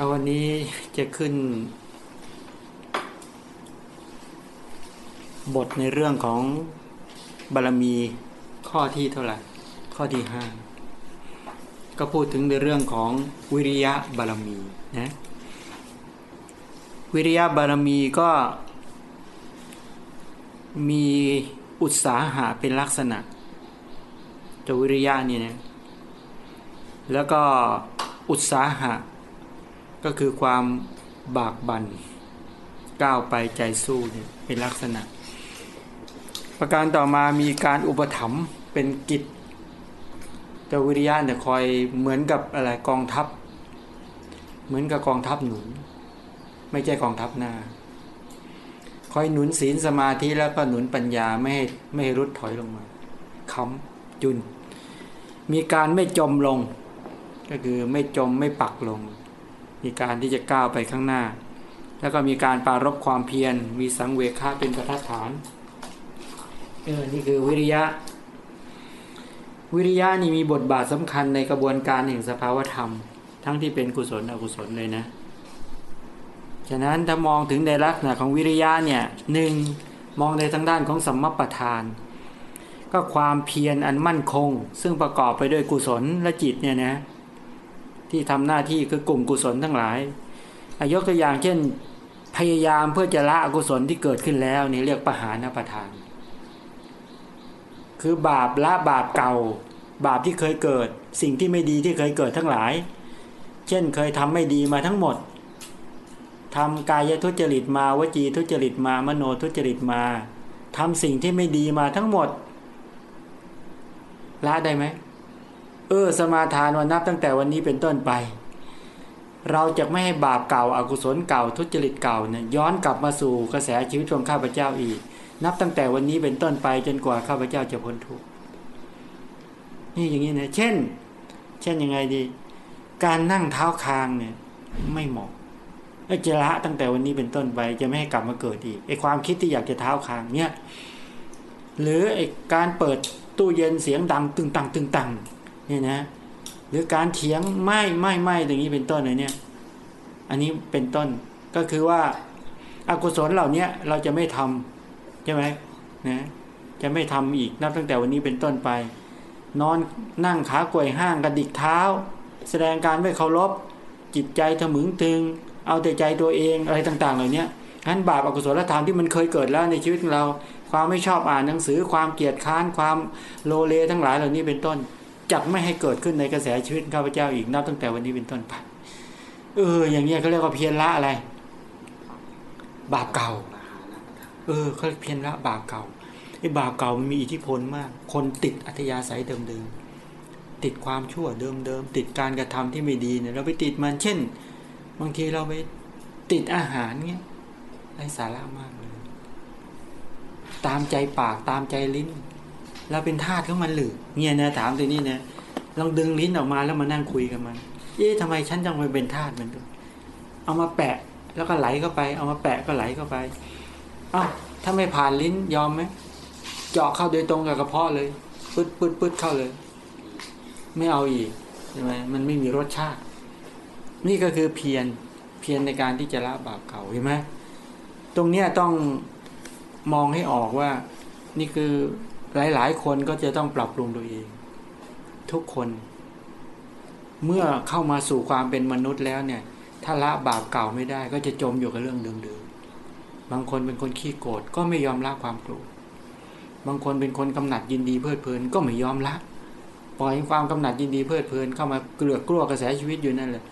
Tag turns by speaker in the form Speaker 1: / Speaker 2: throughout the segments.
Speaker 1: เอาวันนี้จะขึ้น บทในเรื่องของบารมีข้อที่เท่าไหร่ ข้อที่ห้าก็พูดถึงในเรื่องของวิริยะบารมีนะวิริยะบารมีก็มีอุตสาหะเป็นลักษณะตัววิริยะนี่นะแล้วก็อุตสาหะ ก็คือความบากบัน่นก้าวไปใจสู้เนี่ยเป็นลักษณะ ประการต่อมามีการอุปถัมภ์เป็นกิจแต่วิริยะเนี่ยคอยเหมือนกับอะไรกองทัพ เหมือนกับกองทัพหนุน ไม่ใช่กองทัพหน้า คอยหนุนศีลสมาธิแล้วก็หนุนปัญญาไม่ให้ไม่ให้รุดถอยลงมาค้ำจุน มีการไม่จมลง ก็คือไม่จมไม่ปักลง มีการที่จะก้าวไปข้างหน้า แล้วก็มีการปารบความเพียร มีสังเวชเป็นประทัดฐานเออนี่คือวิริยะ วิริยะนี่มีบทบาทสำคัญในกระบวนการแห่งสภาวธรรม ทั้งที่เป็นกุศลอกุศลเลยนะฉะนั้นถ้ามองถึงในลักษณะของวิริยะเนี่ยหนึ่งมองในทางด้านของสัมมประธาน ก็ความเพียรอันมั่นคง ซึ่งประกอบไปด้วยกุศลและจิตเนี่ยนะ ที่ทำหน้าที่คือกลุ่มกุศลทั้งหลายยกตัวอย่างเช่น พยายามเพื่อจะละอกุศลที่เกิดขึ้นแล้วนี่เรียกปหานประทาน คือบาปละบาปเก่า บาปที่เคยเกิด สิ่งที่ไม่ดีที่เคยเกิดทั้งหลาย เช่นเคยทำไม่ดีมาทั้งหมดทำกายทุจริตมาวจีทุจริตมามโนทุจริตมาทำสิ่งที่ไม่ดีมาทั้งหมดละได้ไหม เออ สมาทานวันนับตั้งแต่วันนี้เป็นต้นไป เราจะไม่ให้บาปเก่าอากุศลเก่าทุจริตเก่าเนี่ยย้อนกลับมาสู่กระแสชีวิตของข้าพเจ้าอีก นับตั้งแต่วันนี้เป็นต้นไปจนกว่าข้าพเจ้าจะพ้นทุกข์นี่อย่างนี้นะเช่น เช่นยังไงดี การนั่งเท้าคางเนี่ย ไม่เหมาะจะละตั้งแต่วันนี้เป็นต้นไปจะไม่ให้กลับมาเกิดอีกไอความคิดที่อยากจะเท้าคางเนี่ยหรือไอการเปิดตู้เย็นเสียงดังตึงตังตึงตัง เนี่ยนะ หรือการเถียงไม่ไม่ไม่อย่างนี้เป็นต้นเลยเนี่ย อันนี้เป็นต้นก็คือว่าอากุศลเหล่านี้เราจะไม่ทำใช่ไหมนะจะไม่ทำอีกนับตั้งแต่วันนี้เป็นต้นไป นอนนั่งขากวยห้างกระดิกเท้า แสดงการไม่เคารพจิตใจถมึงตึง เอาแต่ใจตัวเองอะไรต่าง ๆ เหล่านี้นั้นบาปอกุศลธรรมที่มันเคยเกิดแล้วในชีวิตของเรา ความไม่ชอบอ่านหนังสือความเกียดค้านความโลเลทั้งหลายเหล่านี้เป็นต้น จักไม่ให้เกิดขึ้นในกระแสชีวิตข้าพเจ้าอีกนับตั้งแต่วันนี้เป็นต้นไปเออ อย่างนี้ยเขาเรียกว่าเพียรละอะไร บาปเก่า เออเขาเพียรละบาปเก่าไอ้บาปเก่ามันมีอิทธิพลมาก คนติดอัธยาศัยเดิมๆติดความชั่วเดิมๆติดการกระทำที่ไม่ดีเนี่ยเราไปติดมันเช่น บางทีเราไปติดอาหารเงี้ยไร้สาระมากเลย ตามใจปากตามใจลิ้น เราเป็นทาสของมันหรือเนี่ยนะถามตัวนี้นะลองดึงลิ้นออกมาแล้วมานั่งคุยกับมัน เอ๊ะทำไมฉันจังไปเป็นทาสมันตัวเอามาแปะแล้วก็ไหลเข้าไป เอามาแปะก็ไหลเข้าไปอ้าวถ้าไม่ผ่านลิ้นยอมไหมเจาะเข้าโดยตรงกับกระเพาะเลยปึ๊ดปึ๊ดปึ๊ดเข้าเลย ไม่เอาอีกใช่ไหมมันไม่มีรสชาติ นี่ก็คือเพียรเพียรในการที่จะละบาปเก่าเห็นไหมตรงเนี้ยต้องมองให้ออกว่า นี่คือ หลาย ๆ คนก็จะต้องปรับปรุงตัวเอง ทุกคน เมื่อเข้ามาสู่ความเป็นมนุษย์แล้วเนี่ย ถ้าละบาปเก่าไม่ได้ก็จะจมอยู่กับเรื่องเดิมบางคนเป็นคนขี้โกรธก็ไม่ยอมละความโกรธบางคนเป็นคนกำหนัดยินดีเพลิดเพลินก็ไม่ยอมละปล่อยความกำหนัดยินดีเพลิดเพลินเข้ามาเกลือกกลัวกระแสชีวิตอยู่นั่นแหละ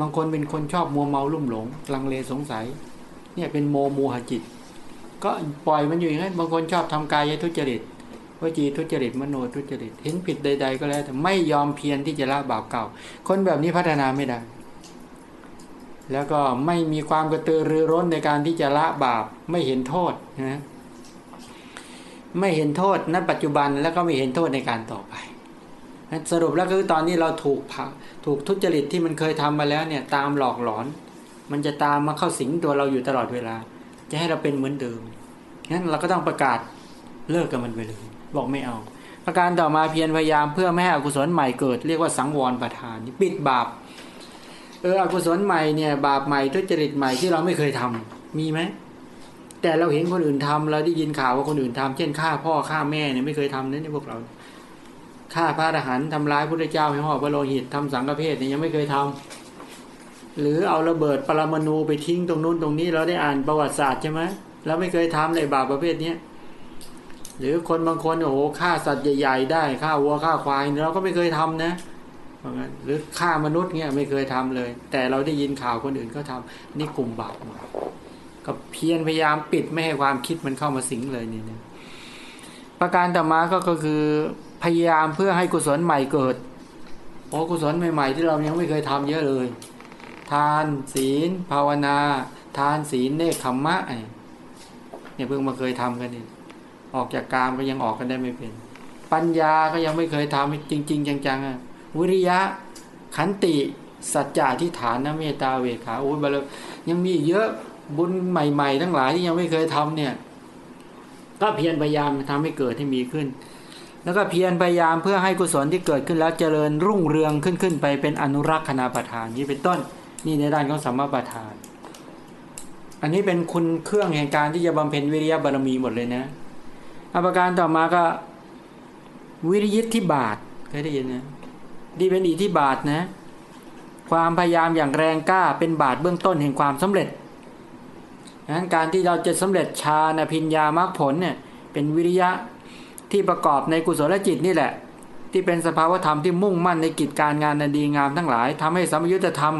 Speaker 1: บางคนเป็นคนชอบมัวเมาลุ่มหลง ลังเลสงสัย เนี่ยเป็นโมโมหจิต ก็ปล่อยมันอยู่อย่างนั้นบางคนชอบทำกายทุจริต วจีทุจริตมโนทุจริตเห็นผิดใด ๆ ก็แล้ว แต่ไม่ยอมเพียรที่จะละบาปเก่า คนแบบนี้พัฒนาไม่ได้ แล้วก็ไม่มีความกระตือรือร้นในการที่จะละบาปไม่เห็นโทษนะไม่เห็นโทษณปัจจุบันแล้วก็ไม่เห็นโทษในการต่อไปสรุปแล้วคือตอนนี้เราถูกผถูกทุจริตที่มันเคยทำมาแล้วเนี่ย ตามหลอกหลอน มันจะตามมาเข้าสิงตัวเราอยู่ตลอดเวลา จะให้เราเป็นเหมือนเดิมงั้นเราก็ต้องประกาศเลิกกับมันไปเลย บอกไม่เอา ประการต่อมาเพียรพยายามเพื่อไม่ให้อกุศลใหม่เกิด เรียกว่าสังวรประทานปิดบาปเอออกุศลใหม่เนี่ยบาปใหม่ทุจริตใหม่ที่เราไม่เคยทำมีไหมแต่เราเห็นคนอื่นทำเราได้ยินข่าวว่าคนอื่นทำเช่นฆ่าพ่อฆ่าแม่เนี่ยไม่เคยทำนั่นนี่พวกเราฆ่าพระอรหันต์ทำร้ายพระเจ้าให้ห่อพระโลหิตทำสังฆเพศเนี่ยยังไม่เคยทำหรือเอาระเบิดปรมาณูไปทิ้งตรงนู้นตรงนี้เราได้อ่านประวัติศาสตร์ใช่ไหมเราไม่เคยทำเลยบาปประเภทเนี้ย หรือคนบางคนโอ้โหฆ่าสัตว์ใหญ่ๆได้ฆ่าวัวฆ่าควายเราก็ไม่เคยทำนะหรือฆ่ามนุษย์เนี้ยไม่เคยทำเลย แต่เราได้ยินข่าวคนอื่นก็ทำนี่กลุ่มบาปก็เพียรพยายามปิดไม่ให้ความคิดมันเข้ามาสิงเลยนี่นะประการต่อมาก็คือพยายามเพื่อให้กุศลใหม่เกิดโอ้กุศลใหม่ๆ ที่เรายังไม่เคยทำเยอะเลย ทานศีล ภาวนา ทานศีลเนคขมมะเนี่ยเพิ่งมาเคยทำกันนี่ ออกจากกามก็ยังออกกันได้ไม่เป็น ปัญญาก็ยังไม่เคยทำจริง ๆ จังๆอะวิริยะขันติสัจจะที่ฐานนะเมตตาเวขาโอ้ยบาลยังมีเยอะบุญใหม่ ๆ ทั้งหลายที่ยังไม่เคยทำเนี่ย ก็เพียรพยายามทำให้เกิดให้มีขึ้น แล้วก็เพียรพยายามเพื่อให้กุศลที่เกิดขึ้นแล้วเจริญรุ่งเรืองขึ้นขึ้นไปเป็นอนุรักษณาประทานนี้เป็นต้น นี่ในด้านของสัมมาประทาน อันนี้เป็นคุณเครื่องแห่งการที่จะบำเพ็ญวิริยะบารมีหมดเลยนะ อาการต่อมาก็ วิริยิทธิบาทเคยได้ยินนะดีเป็นอิทธิบาทนะ ความพยายามอย่างแรงกล้าเป็นบาทเบื้องต้นแห่งความสำเร็จนั้นการที่เราจะสำเร็จฌานพิญญามรรคผลเนี่ยเป็นวิริยะที่ประกอบในกุศลจิตนี่แหละ ที่เป็นสภาวธรรมที่มุ่งมั่นในกิจการงานนดีงามทั้งหลายทำให้สมยุทธธรรม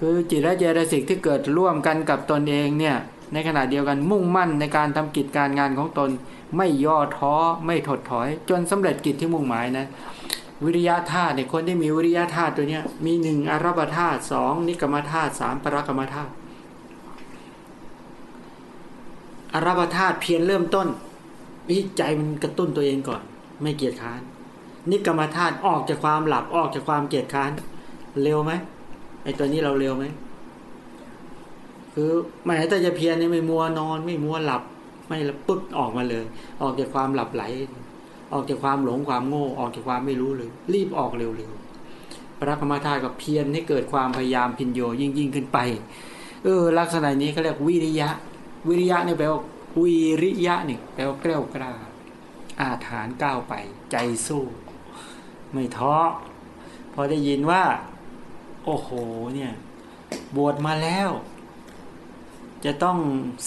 Speaker 1: คือจิตและเจตสิกที่เกิดร่วมกันกับตนเองเนี่ยในขณะเดียวกันมุ่งมั่นในการทำกิจการงานของตน ไม่ย่อท้อไม่ถดถอย จนสำเร็จกิจที่มุ่งหมายนะวิริยะธาตุเนี่ยคนที่มีวิริยะธาตุตัวเนี้ยมีหนึ่งอารัปธาตุสองนิกรรมธาตุสามปรกรรมธาตุอารัปธาตุเพียรเริ่มต้นนี่ใจมันกระตุ้นตัวเองก่อน ไม่เกียจค้านนิกรรมธาตุออกจากความหลับออกจากความเกียจค้านเร็วไหมไอตัวนี้เราเร็วไหมคือหมายถ้าจะเพียรเนี่ยไม่มัวนอน ไม่มัวหลับ ไม่ปุ๊บออกมาเลย ออกจากความหลับไหล ออกจากความหลงความโง่ ออกจากความไม่รู้เลย รีบออกเร็วๆพระกรรมฐานกับเพียรให้เกิดความพยายามพินโยยิ่งยิ่งขึ้นไป เออ ลักษณะนี้เขาเรียกวิริยะ วิริยะเนี่ยแปลว่าวิริยะนี่แปลว่าเกล้ากล้า อาถานก้าวไป ใจสู้ ไม่ท้อพอได้ยินว่า โอ้โหเนี่ย บวชมาแล้ว จะต้อง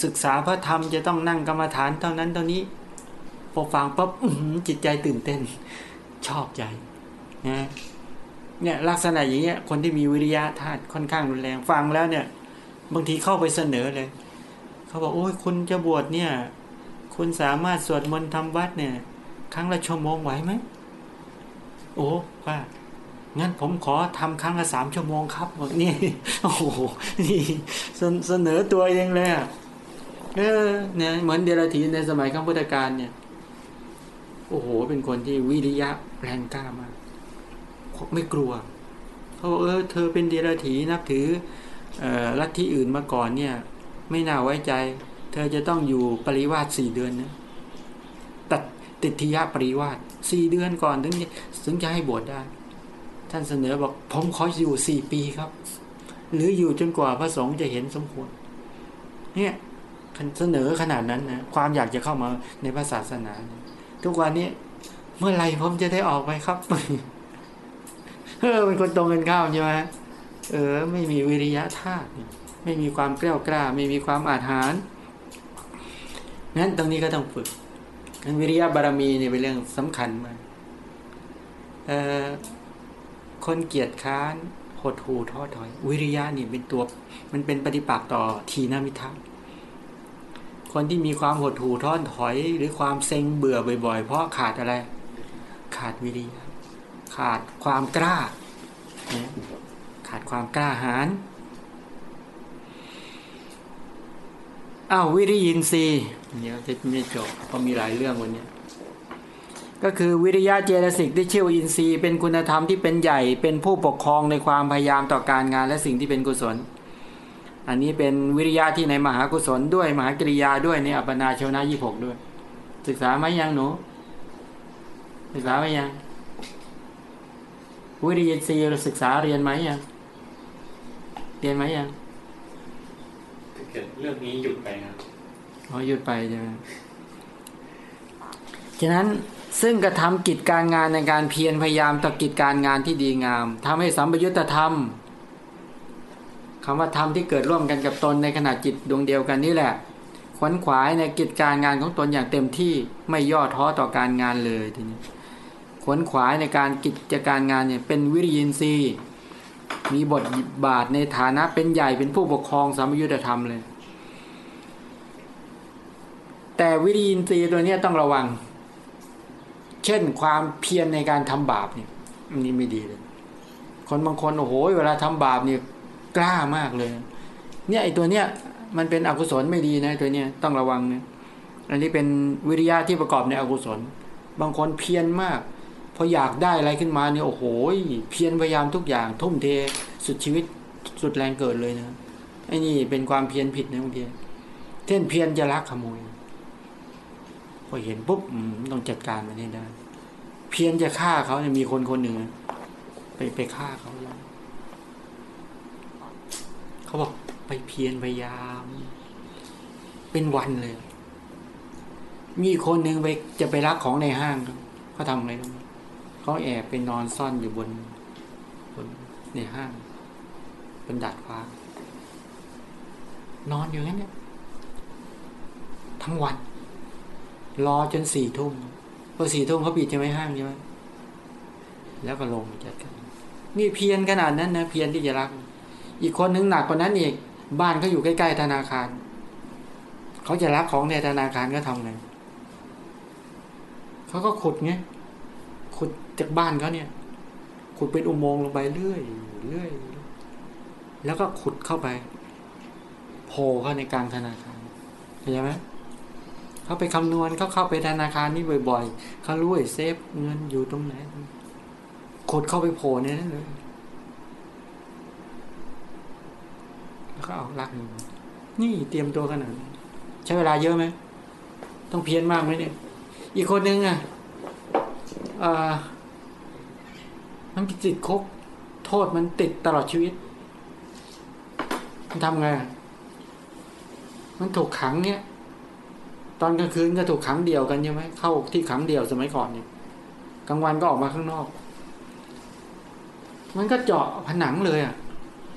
Speaker 1: ศึกษาพระธรรม จะต้องนั่งกรรมฐานเท่านั้นเท่านี้พอฟังปั๊บจิตใจตื่นเต้น ชอบใจนะเนี่ยลักษณะอย่างเงี้ยคนที่มีวิริยะธาตุค่อนข้างรุนแรงฟังแล้วเนี่ย บางทีเข้าไปเสนอเลย เขาบอกโอ้ยคุณจะบวชเนี่ย คุณสามารถสวดมนต์ทำวัดเนี่ย ครั้งละชั่วโมงไหวไหมโอ้ว่า งั้นผมขอทำครั้งละสามชั่วโมงครับบอกนี่โอ้โหนี่เสนอตัวเองเลยอะเออเนี่ยเหมือนเดรัจฉีในสมัยข้าพุทธกาลเนี่ย โอ้โห เป็นคนที่วิริยะแรงกล้ามากไม่กลัวเขาบอกเออเธอเป็นเดรัจฉีนับถือลัทธิอื่นมาก่อนเนี่ย ไม่น่าไว้ใจ เธอจะต้องอยู่ปริวาสสี่เดือนนะตัดติทยะปริวาสสี่เดือนก่อนถึงถึงจะให้บวชได้ ท่านเสนอบอกผมขออยู่สี่ปีครับ หรืออยู่จนกว่าพระสงฆ์จะเห็นสมควร เนี่ยเสนอขนาดนั้นนะความอยากจะเข้ามาในพระศาสนา ทุกวันนี้เมื่อไรผมจะได้ออกไปครับเออเป็นคนตรงกันข้ามใช่ไหมเออ ไม่มีวิริยะธาตุไม่มีความเกล้ากล้า ไม่มีความอาถรรพ์นั้นตรงนี้ก็ต้องฝึกวิริยะบารมีเนี่ยเป็นเรื่องสำคัญมากเออ คนเกียจค้านหดหูท้อถอย วิริยะนี่เป็นตัว มันเป็นปฏิปักษ์ต่อทีนามิทัศคนที่มีความหดหู่ท้อนถอย หรือความเซ็งเบื่อบ่อย ๆ เพราะขาดอะไร ขาดวิริยะขาดความกล้า ขาดความกล้าหาญอ้าววิริยินทรีย์เดี๋ยวจะไม่จบเพราะมีหลายเรื่องวันนี้ ก็คือวิริยะเจตสิกที่เชื่ออินทรีย์เป็นคุณธรรมที่เป็นใหญ่เป็นผู้ปกครองในความพยายามต่อการงานและสิ่งที่เป็นกุศล อันนี้เป็นวิริยะที่ในมหากุศลด้วยมหากริยาด้วยในอัปปนาชนะยี่หกด้วย ศึกษาไหมยังหนู ศึกษาไหมยังวิริยินทรีย์ศึกษาเรียนไหมยังเรียนไหมยัง
Speaker 2: ถ้าเกิดเรื่องนี้หยุดไปครับ
Speaker 1: อ๋อหยุดไปใช่ไหมฉะนั้น ซึ่งกระทำกิจการงานในการเพียรพยายามต่อกิจการงานที่ดีงามทำให้สัมปยุตธรรมคำว่าธรรมที่เกิดร่วมกันกับตนในขณะจิตดวงเดียวกันนี่แหละขวนขวายในกิจการงานของตนอย่างเต็มที่ไม่ย่อท้อต่อการงานเลยทีนี้ขวนขวายในการกิจการงานเนี่ยเป็นวิริยินทรีย์มีบทบาทในฐานะเป็นใหญ่เป็นผู้ปกครองสัมยุทธธรรมเลย แต่วิริยินทรีย์ตัวนี้ต้องระวัง ช่นความเพียรในการทำบาปเนี่ยอันนี้ไม่ดีเลย คนบางคนโอ้โหเวลาทำบาปเนี่ยกล้ามากเลย เนี่ยไอตัวเนี้ยมันเป็นอกุศลไม่ดีนะตัวเนี้ยต้องระวังนะอันนี้เป็นวิริยะที่ประกอบในอกุศล บางคนเพียรมากพออยากได้อะไรขึ้นมาเนี่ยโอ้โหเพียรพยายามทุกอย่าง ทุ่มเทสุดชีวิตสุดแรงเกิดเลยนะไอ้นี่เป็นความเพียรผิดนะบางทีเช่นเพียรจะลักขโมยพอเห็นปุ๊บต้องจัดการมันให้ได้ เพียรจะฆ่าเขาเนี่ยมีคนคนหนึ่งไปไปฆ่าเขาแล้วเขาบอกไปเพียรพยายาม เป็นวันเลย มีคนหนึ่งไปจะไปรักของในห้างเขาทำอะไรเขาแอบไปนอนซ่อนอยู่บนบนในห้างบนดาดฟ้านอนอยู่งั้นเนี่ยทั้งวัน รอจนสี่ทุ่ม พอสี่ทุ่มเขาปิดใช่ไหมห้างใช่ไหมแล้วก็ลงจัดการนี่เพียรขนาดนั้นนะเพียรที่จะรัก อีกคนนึงหนักกว่านั้นอีกบ้านเขาอยู่ใกล้ๆธนาคารเขาจะรับของในธนาคารก็ทำไงเขาก็ขุดไงขุดจากบ้านเขาเนี่ย ขุดเป็นอุโมงค์ลงไปเรื่อยเรื่อยแล้วก็ขุดเข้าไปโผล่เข้าในกลางธนาคารเข้าใจไหม เขาไปคำนวณเขาเข้าไปธนาคารนี่บ่อยๆเขารู้ไอ้เซฟเงินอยู่ตรงไหนขดเข้าไปโผล่ในนั้นเลยแล้วก็เอาลักนี่เตรียมตัวขนาดใช้เวลาเยอะไหมต้องเพียรมากไหมเนี่ย อีกคนนึงอะอ่ามันติดคุกโทษมันติดตลอดชีวิต มันทำไง มันถูกขังเนี่ย ตอนกลางคืนก็ถูกขังเดียวกันใช่ไหมเข้าที่ขังเดียวสมัยก่อนเนี่ยกลางวันก็ออกมาข้างนอก มันก็เจาะผนังเลยอะ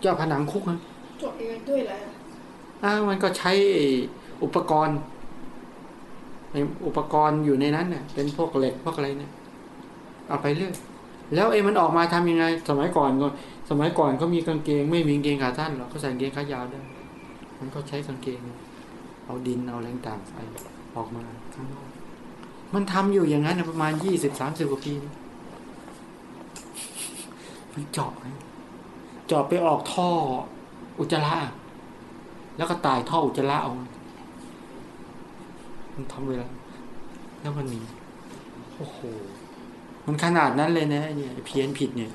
Speaker 1: เจาะผนังคุกนะ
Speaker 3: จดเองด้วยแหละ
Speaker 1: อ้ามันก็ใช้อุปกรณ์อุปกรณ์อยู่ในนั้นเนี่ยเป็นพวกเหล็กพวกอะไรเนี่ยเอาไปเรื่อยแล้วเอ้มันออกมาทำยังไง สมัยก่อนก็สมัยก่อนเขามีกางเกง ไม่มีกางเกงขาสั้นหรอกเขาใส่กางเกงขายาวได้มันก็ใช้กางเกง เอาดินเอาแรงต่างใส่ ออกมาข้างนอกมันทำอยู่อย่างนั้นประมาณยี่สิบสามสิบกว่าปีมันเจาะเจาะไปออกท่ออุจจาระแล้วก็ตายท่ออุจจาระเอามันทำเวลาแล้วมันมีโอ้โหมันขนาดนั้นเลยนะเนี่ยเพี้ยนผิดเนี่ย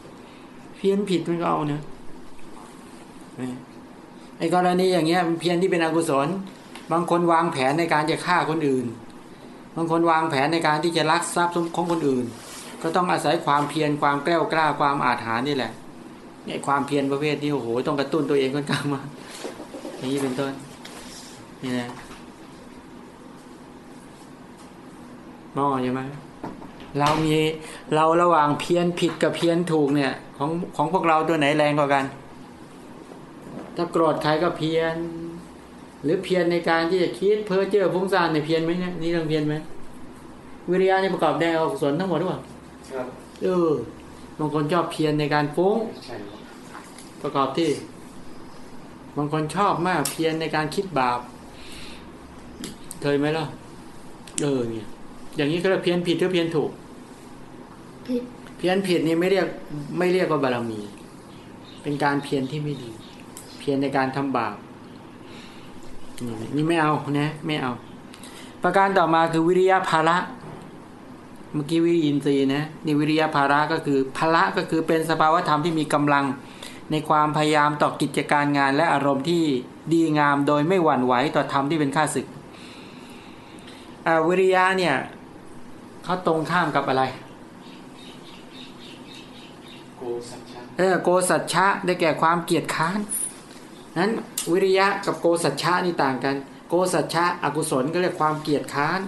Speaker 1: เพี้ยนผิดมันก็เอาเนะไอ้กรณีอย่างเงี้ยเพี้ยนที่เป็นอกุศล บางคนวางแผนในการจะฆ่าคนอื่น บางคนวางแผนในการที่จะลักทรัพย์ของคนอื่น ก็ต้องอาศัยความเพียรความแกล้วกล้าความอาถรรพ์นี่แหละเนี่ยความเพียรประเภทนี้โอ้โหต้องกระตุ้นตัวเองค่อนข้างมากอย่างนี้เป็นต้นนี่นะมองใช่ไหมเรามีเราระหว่างเพี้ยนผิดกับเพี้ยนถูกเนี่ย ของของพวกเราตัวไหนแรงกว่ากัน ถ้าโกรธใครก็เพี้ยน หรือเพี้ยนในการที่จะคิดเพ้อเจ้อฟุ้งซ่านในเพี้ยนไหมเนี่ยนี่เรื่องเพี้ยนไหมวิริยะนี่ประกอบได้ออกส่วนทั้งหมดหรือเปล่าครับเออบางคนชอบเพี้ยนในการฟุ้งประกอบที่บางคนชอบมากเพี้ยนในการคิดบาปเคยไหมล่ะเออเนี่ย อย่างนี้ก็เพี้ยนผิดหรือเพี้ยนถูกผิดเพี้ยนผิดนี่ไม่เรียกไม่เรียกว่าบารมี เป็นการเพี้ยนที่ไม่ดี เพี้ยนในการทำบาป นี่ไม่เอานะไม่เอา ประการต่อมาคือวิริยะภาระเมื่อกี้วิริยินทรีย์นะนี่วิริยะภาระก็คือภาระก็คือเป็นสภาวธรรมที่มีกำลังในความพยายามต่อกิจการงาน และอารมณ์ที่ดีงามโดยไม่หวั่นไหวต่อธรรมที่เป็นข้าศึกวิริยะเนี่ยเขาตรงข้ามกับอะไร
Speaker 2: โกสัจฉะ
Speaker 1: เออโกสัจฉะได้แก่ความเกียจค้าน นั้นวิริยะกับโกสัจฉะนี่ต่างกัน โกสัจฉะอกุศลก็เรียกความเกียจค้าน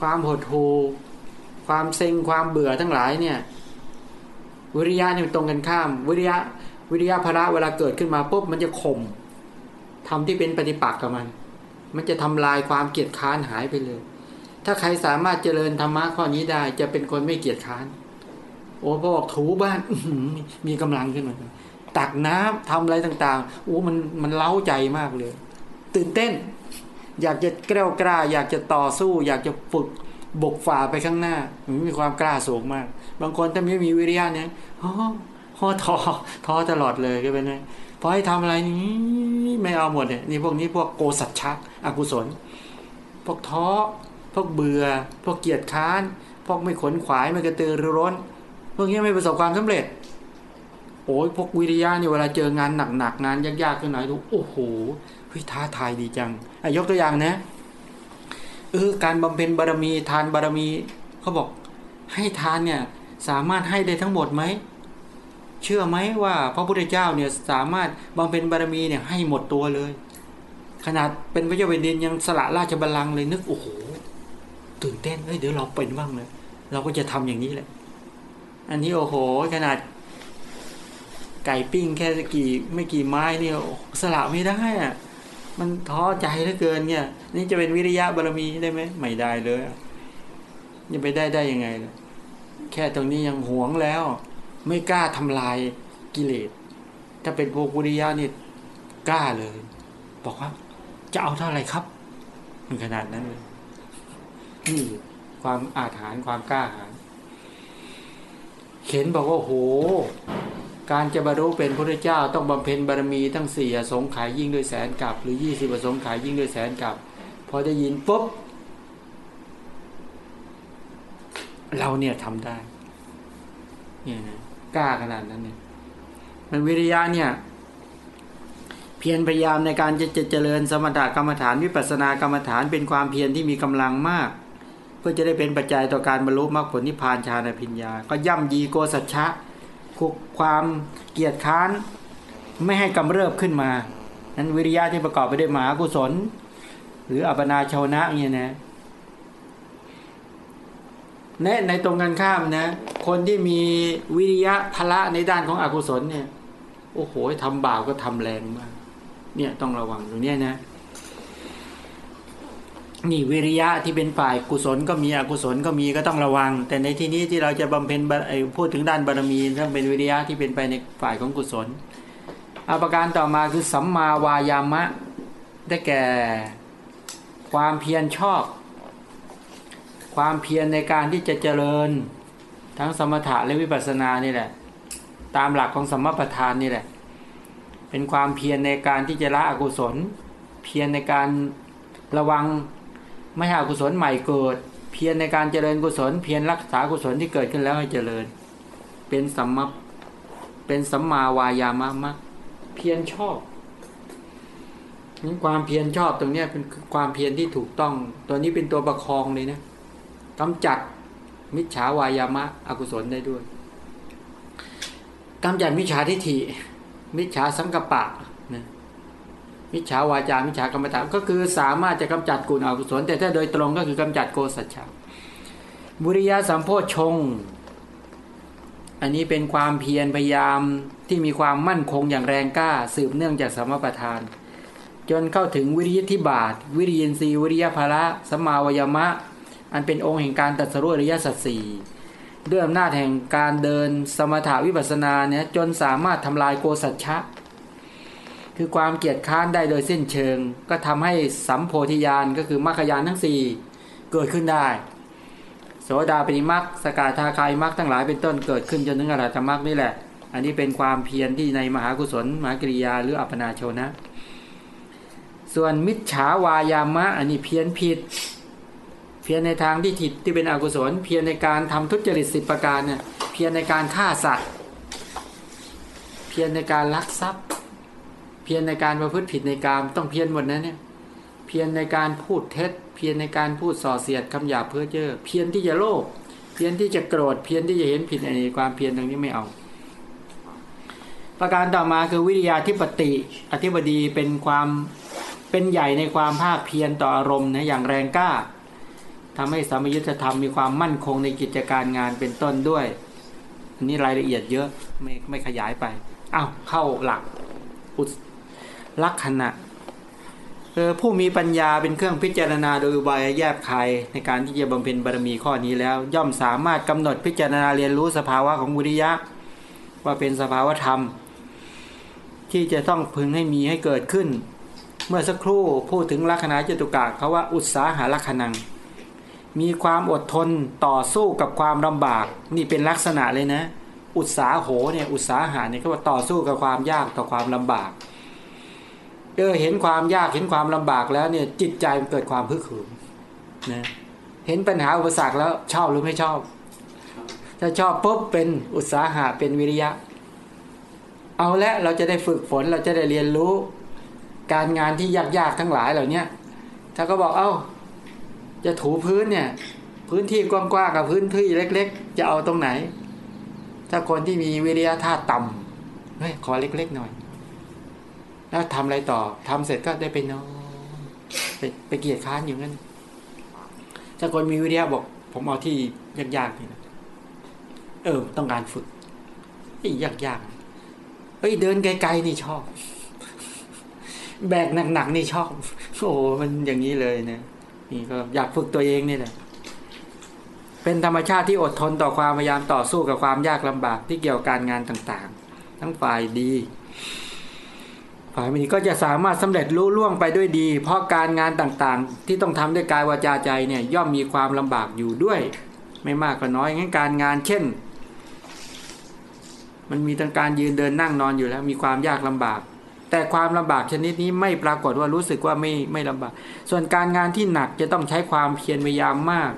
Speaker 1: ความหดหู่ความเซ็งความเบื่อทั้งหลายเนี่ยวิริยะนี่ตรงกันข้าม วิริยะวิริยะภระเวลาเกิดขึ้นมาปุ๊บมันจะข่มทำที่เป็นปฏิปักษ์กับมัน มันจะทำลายความเกียจค้านหายไปเลย ถ้าใครสามารถเจริญธรรมะข้อนี้ได้ จะเป็นคนไม่เกียจค้าน โอ้พอบอกถูบ้านมีกำลังขึ้นมา ตักน้ำทำอะไรต่างๆโอ้มันมันเล้าใจมากเลย ตื่นเต้น อยากจะแกล้วกล้า อยากจะต่อสู้ อยากจะฝึกบกฝ่าไปข้างหน้ามันมีความกล้าสูงมาก บางคนถ้าไม่มีวิริยะเนี่ยอ๋อท้อท้อตลอดเลยก็เป็นไงพอให้ทำอะไรนี้ไม่เอาหมดเนี่ยนี่พวกนี้พวกโกสัจฉะอกุศล พวกท้อพวกเบื่อ พวกเกียจค้าน พวกไม่ขนขวายไม่กระตือรือร้น พวกนี้ไม่ประสบความสำเร็จ โอ้ยพวกวิริยะเนี่ยเวลาเจองานหนักๆงานยากๆขึ้นไหนดูโอ้โหเฮ้ยท้าทายดีจังยกตัวอย่างนะเออการบำเพ็ญบารมีทานบารมีเขาบอกให้ทานเนี่ยสามารถให้ได้ทั้งหมดไหมเชื่อไหมว่าพระพุทธเจ้าเนี่ยสามารถบำเพ็ญบารมีเนี่ยให้หมดตัวเลย ขนาดเป็นพระเจ้าแผ่นดินยังสละราชบัลลังก์เลยนึกโอ้โหตื่นเต้นเฮ้ยเดี๋ยวเราเป็นบ้างเลยเราก็จะทำอย่างนี้แหละ อันนี้โอ้โห ขนาด ไก่ปิ้งแค่กี่ไม่กี่ไม้เนี่ยสละไม่ได้อะมันท้อใจเหลือเกินเนี่ย นี่จะเป็นวิริยะบารมีได้ไหมไม่ได้เลยยังไปได้ได้ยังไง แค่ตรงนี้ยังหวงแล้ว ไม่กล้าทำลายกิเลสถ้าเป็นพวกวิริยะนี่กล้าเลย บอกว่า จะเอาเท่าไหร่ครับมันขนาดนั้นเลยนี่ความอาถรรพ์ความกล้าหาญเข็นบอกว่าโห การจะบรรลุเป็นพระเจ้าต้องบำเพ็ญบารมีทั้งสี่อสงไขยยิ่งด้วยแสนกับ หรือยี่สิบอสงไขยยิ่งด้วยแสนกับพอได้ยินปุ๊บเราเนี่ยทำได้เนี่ยนะกล้าขนาดนั้นเนี่ยมันวิริยะเนี่ย เพียรพยายามในการจะจะเจริญสมถกรรมฐานวิปัสสนากรรมฐานเป็นความเพียรที่มีกำลังมาก เพื่อจะได้เป็นปัจจัยต่อการบรรลุมรรคผลนิพพานฌานพิญญา ก็ย่ำยีโกสัจฉะ ความเกียจค้านไม่ให้กำเริบขึ้นมา นั้นวิริยะที่ประกอบไปด้วยมหากุศล หรืออัปนาชาวนะเนี่ยนะในในตรงกันข้ามนะ คนที่มีวิริยะพละในด้านของอกุศลเนี่ย โอ้โหทำบาปก็ทำแรงมาก เนี่ยต้องระวังตรงนี้นะ นี่วิริยะที่เป็นฝ่ายกุศลก็มีอกุศลก็มีก็ต้องระวัง แต่ในที่นี้ที่เราจะบำเพ็ญพูดถึงด้านบารมีต้องเป็นวิริยะที่เป็นไปในฝ่ายของกุศลอาปรการต่อมาคือสัมมาวายามะ ได้แก่ความเพียรชอบ ความเพียรในการที่จะเจริญ ทั้งสมถะและวิปัสสนานี่แหละ ตามหลักของสมประทานนี่แหละ เป็นความเพียรในการที่จะละอกุศล เพียรในการระวัง ไม่ให้อกุศลใหม่เกิด เพียรในการเจริญกุศล เพียรรักษากุศลที่เกิดขึ้นแล้วให้เจริญ เป็นสัมมาเป็นสัมมาวายามะมะเพียรชอบนี่ความเพียรชอบตรงนี้เป็นความเพียรที่ถูกต้อง ตัวนี้เป็นตัวประคองเลยนะกำจัดมิจฉาวายามะอกุศลได้ด้วยกำจัดมิจฉาทิฏฐิ มิจฉาสังกปะ มิจฉาวาจามิจฉากรรมฐานก็คือสามารถจะกำจัดกุณอกุศล แต่ถ้าโดยตรงก็คือกำจัดโกสัจฉาบุริยาสัมโพชง อันนี้เป็นความเพียรพยายามที่มีความมั่นคงอย่างแรงกล้า สืบเนื่องจากสมประทาน จนเข้าถึงวิริยทิบาท วิริยินทรีวิริยภละสมาวยมะ อันเป็นองค์แห่งการตัดสรุอริยสัจสี่ด้วยอำนาจแห่งการเดินสมถาวิปัสสนาเนี่ยจนสามารถทำลายโกสัจฉะ คือความเกียจค้านได้โดยสิ้นเชิง ก็ทำให้สัมโพธิญาณก็คือมรรคญาณทั้งสี่เกิดขึ้นได้ โสดาปิมักสกาทาคายมักทั้งหลายเป็นต้นเกิดขึ้นจนถึงอรหัตมักนี่แหละ อันนี้เป็นความเพียรที่ในมหากุศลมหากริยาหรืออัปนาโชนะ ส่วนมิจฉาวายามะอันนี้เพี้ยนผิด เพียรในทางที่ผิดที่เป็นอกุศล เพียรในการทำทุจริตสิบประการเนี่ยเพียรในการฆ่าสัตว์ เพียรในการลักทรัพย์ พียรในการประพฤติผิดในกามต้องเพียรหมดนะเนี่ย เพียรในการพูดเท็จ เพียรในการพูดส่อเสียดคำหยาบเพ้อเจ้อเพียรที่จะโลภเพียรที่จะโกรธเพียรที่จะเห็นผิดในความเพียรตรงนี้ไม่เอา ประการต่อมาคือวิทยาธิปติ อธิบดีเป็นความเป็นใหญ่ในความภาคเพียรต่ออารมณ์นะอย่างแรงกล้าทำให้สามัญยุทธธรรมมีความมั่นคงในกิจการงานเป็นต้นด้วยอันนี้รายละเอียดเยอะไม่ไม่ขยายไปอ้าวเข้าหลักอุ ลักษณะเออผู้มีปัญญาเป็นเครื่องพิจารณาโดยบายแยบคายในการที่จะบำเพ็ญบารมีข้อนี้แล้ว ย่อมสามารถกำหนดพิจารณาเรียนรู้สภาวะของวิริยะ ว่าเป็นสภาวะธรรม ที่จะต้องพึงให้มีให้เกิดขึ้น เมื่อสักครู่พูดถึงลักษณะจตุกะเขาว่าอุตสาหาลักษณัง มีความอดทนต่อสู้กับความลำบาก นี่เป็นลักษณะเลยนะ อุตสาโหเนี่ยอุตสาหาเนี่ยเขาว่าต่อสู้กับความยากต่อความลำบาก เออเห็นความยากเห็นความลำบากแล้วเนี่ย จิตใจมันเกิดความพึกเขืนนะเห็นปัญหาอุปสรรคแล้วชอบหรือไม่ชอบ ถ้าชอบปุ๊บเป็นอุตสาหะเป็นวิริยะ เอาละเราจะได้ฝึกฝนเราจะได้เรียนรู้ การงานที่ยากๆทั้งหลายเหล่านี้ถ้าก็บอกเอา้า จะถูพื้นเนี่ย พื้นที่กว้างๆกับพื้นที่เล็ก ๆ จะเอาตรงไหน ถ้าคนที่มีวิริยะธาตุต่ำเฮ้ยขอเล็ก ๆ หน่อย แล้วทำอะไรต่อทำเสร็จก็ได้ไปนอนไปไปเกียรค้านอยู่งั้นถ้าคนมีวิริยะบอก ผมเอาที่ยากๆนี่นะเออ ต้องการฝึกไอ้ยากๆเฮ้ยเดินไกลๆนี่ชอบ แบกหนักๆนี่ชอบโอ้มันอย่างนี้เลยเนะนี่ก็อยากฝึกตัวเองนี่แหละเป็นธรรมชาติที่อดทนต่อความพยายามต่อสู้กับความยากลำบากที่เกี่ยวกับการงานต่างๆ ทั้งฝ่ายดี ฝ่ายไม่ดีก็จะสามารถสำเร็จรู้ล่วงไปด้วยดี เพราะการงานต่างๆ ที่ต้องทำด้วยกายวาจาใจเนี่ยย่อมมีความลำบากอยู่ด้วย ไม่มากก็น้อยงั้นการงานเช่น มันมีทั้งการยืนเดินนั่งนอนอยู่แล้วมีความยากลำบาก แต่ความลำบากชนิดนี้ไม่ปรากฏว่ารู้สึกว่าไม่ไม่ลำบาก ส่วนการงานที่หนักจะต้องใช้ความเพียรพยายามมาก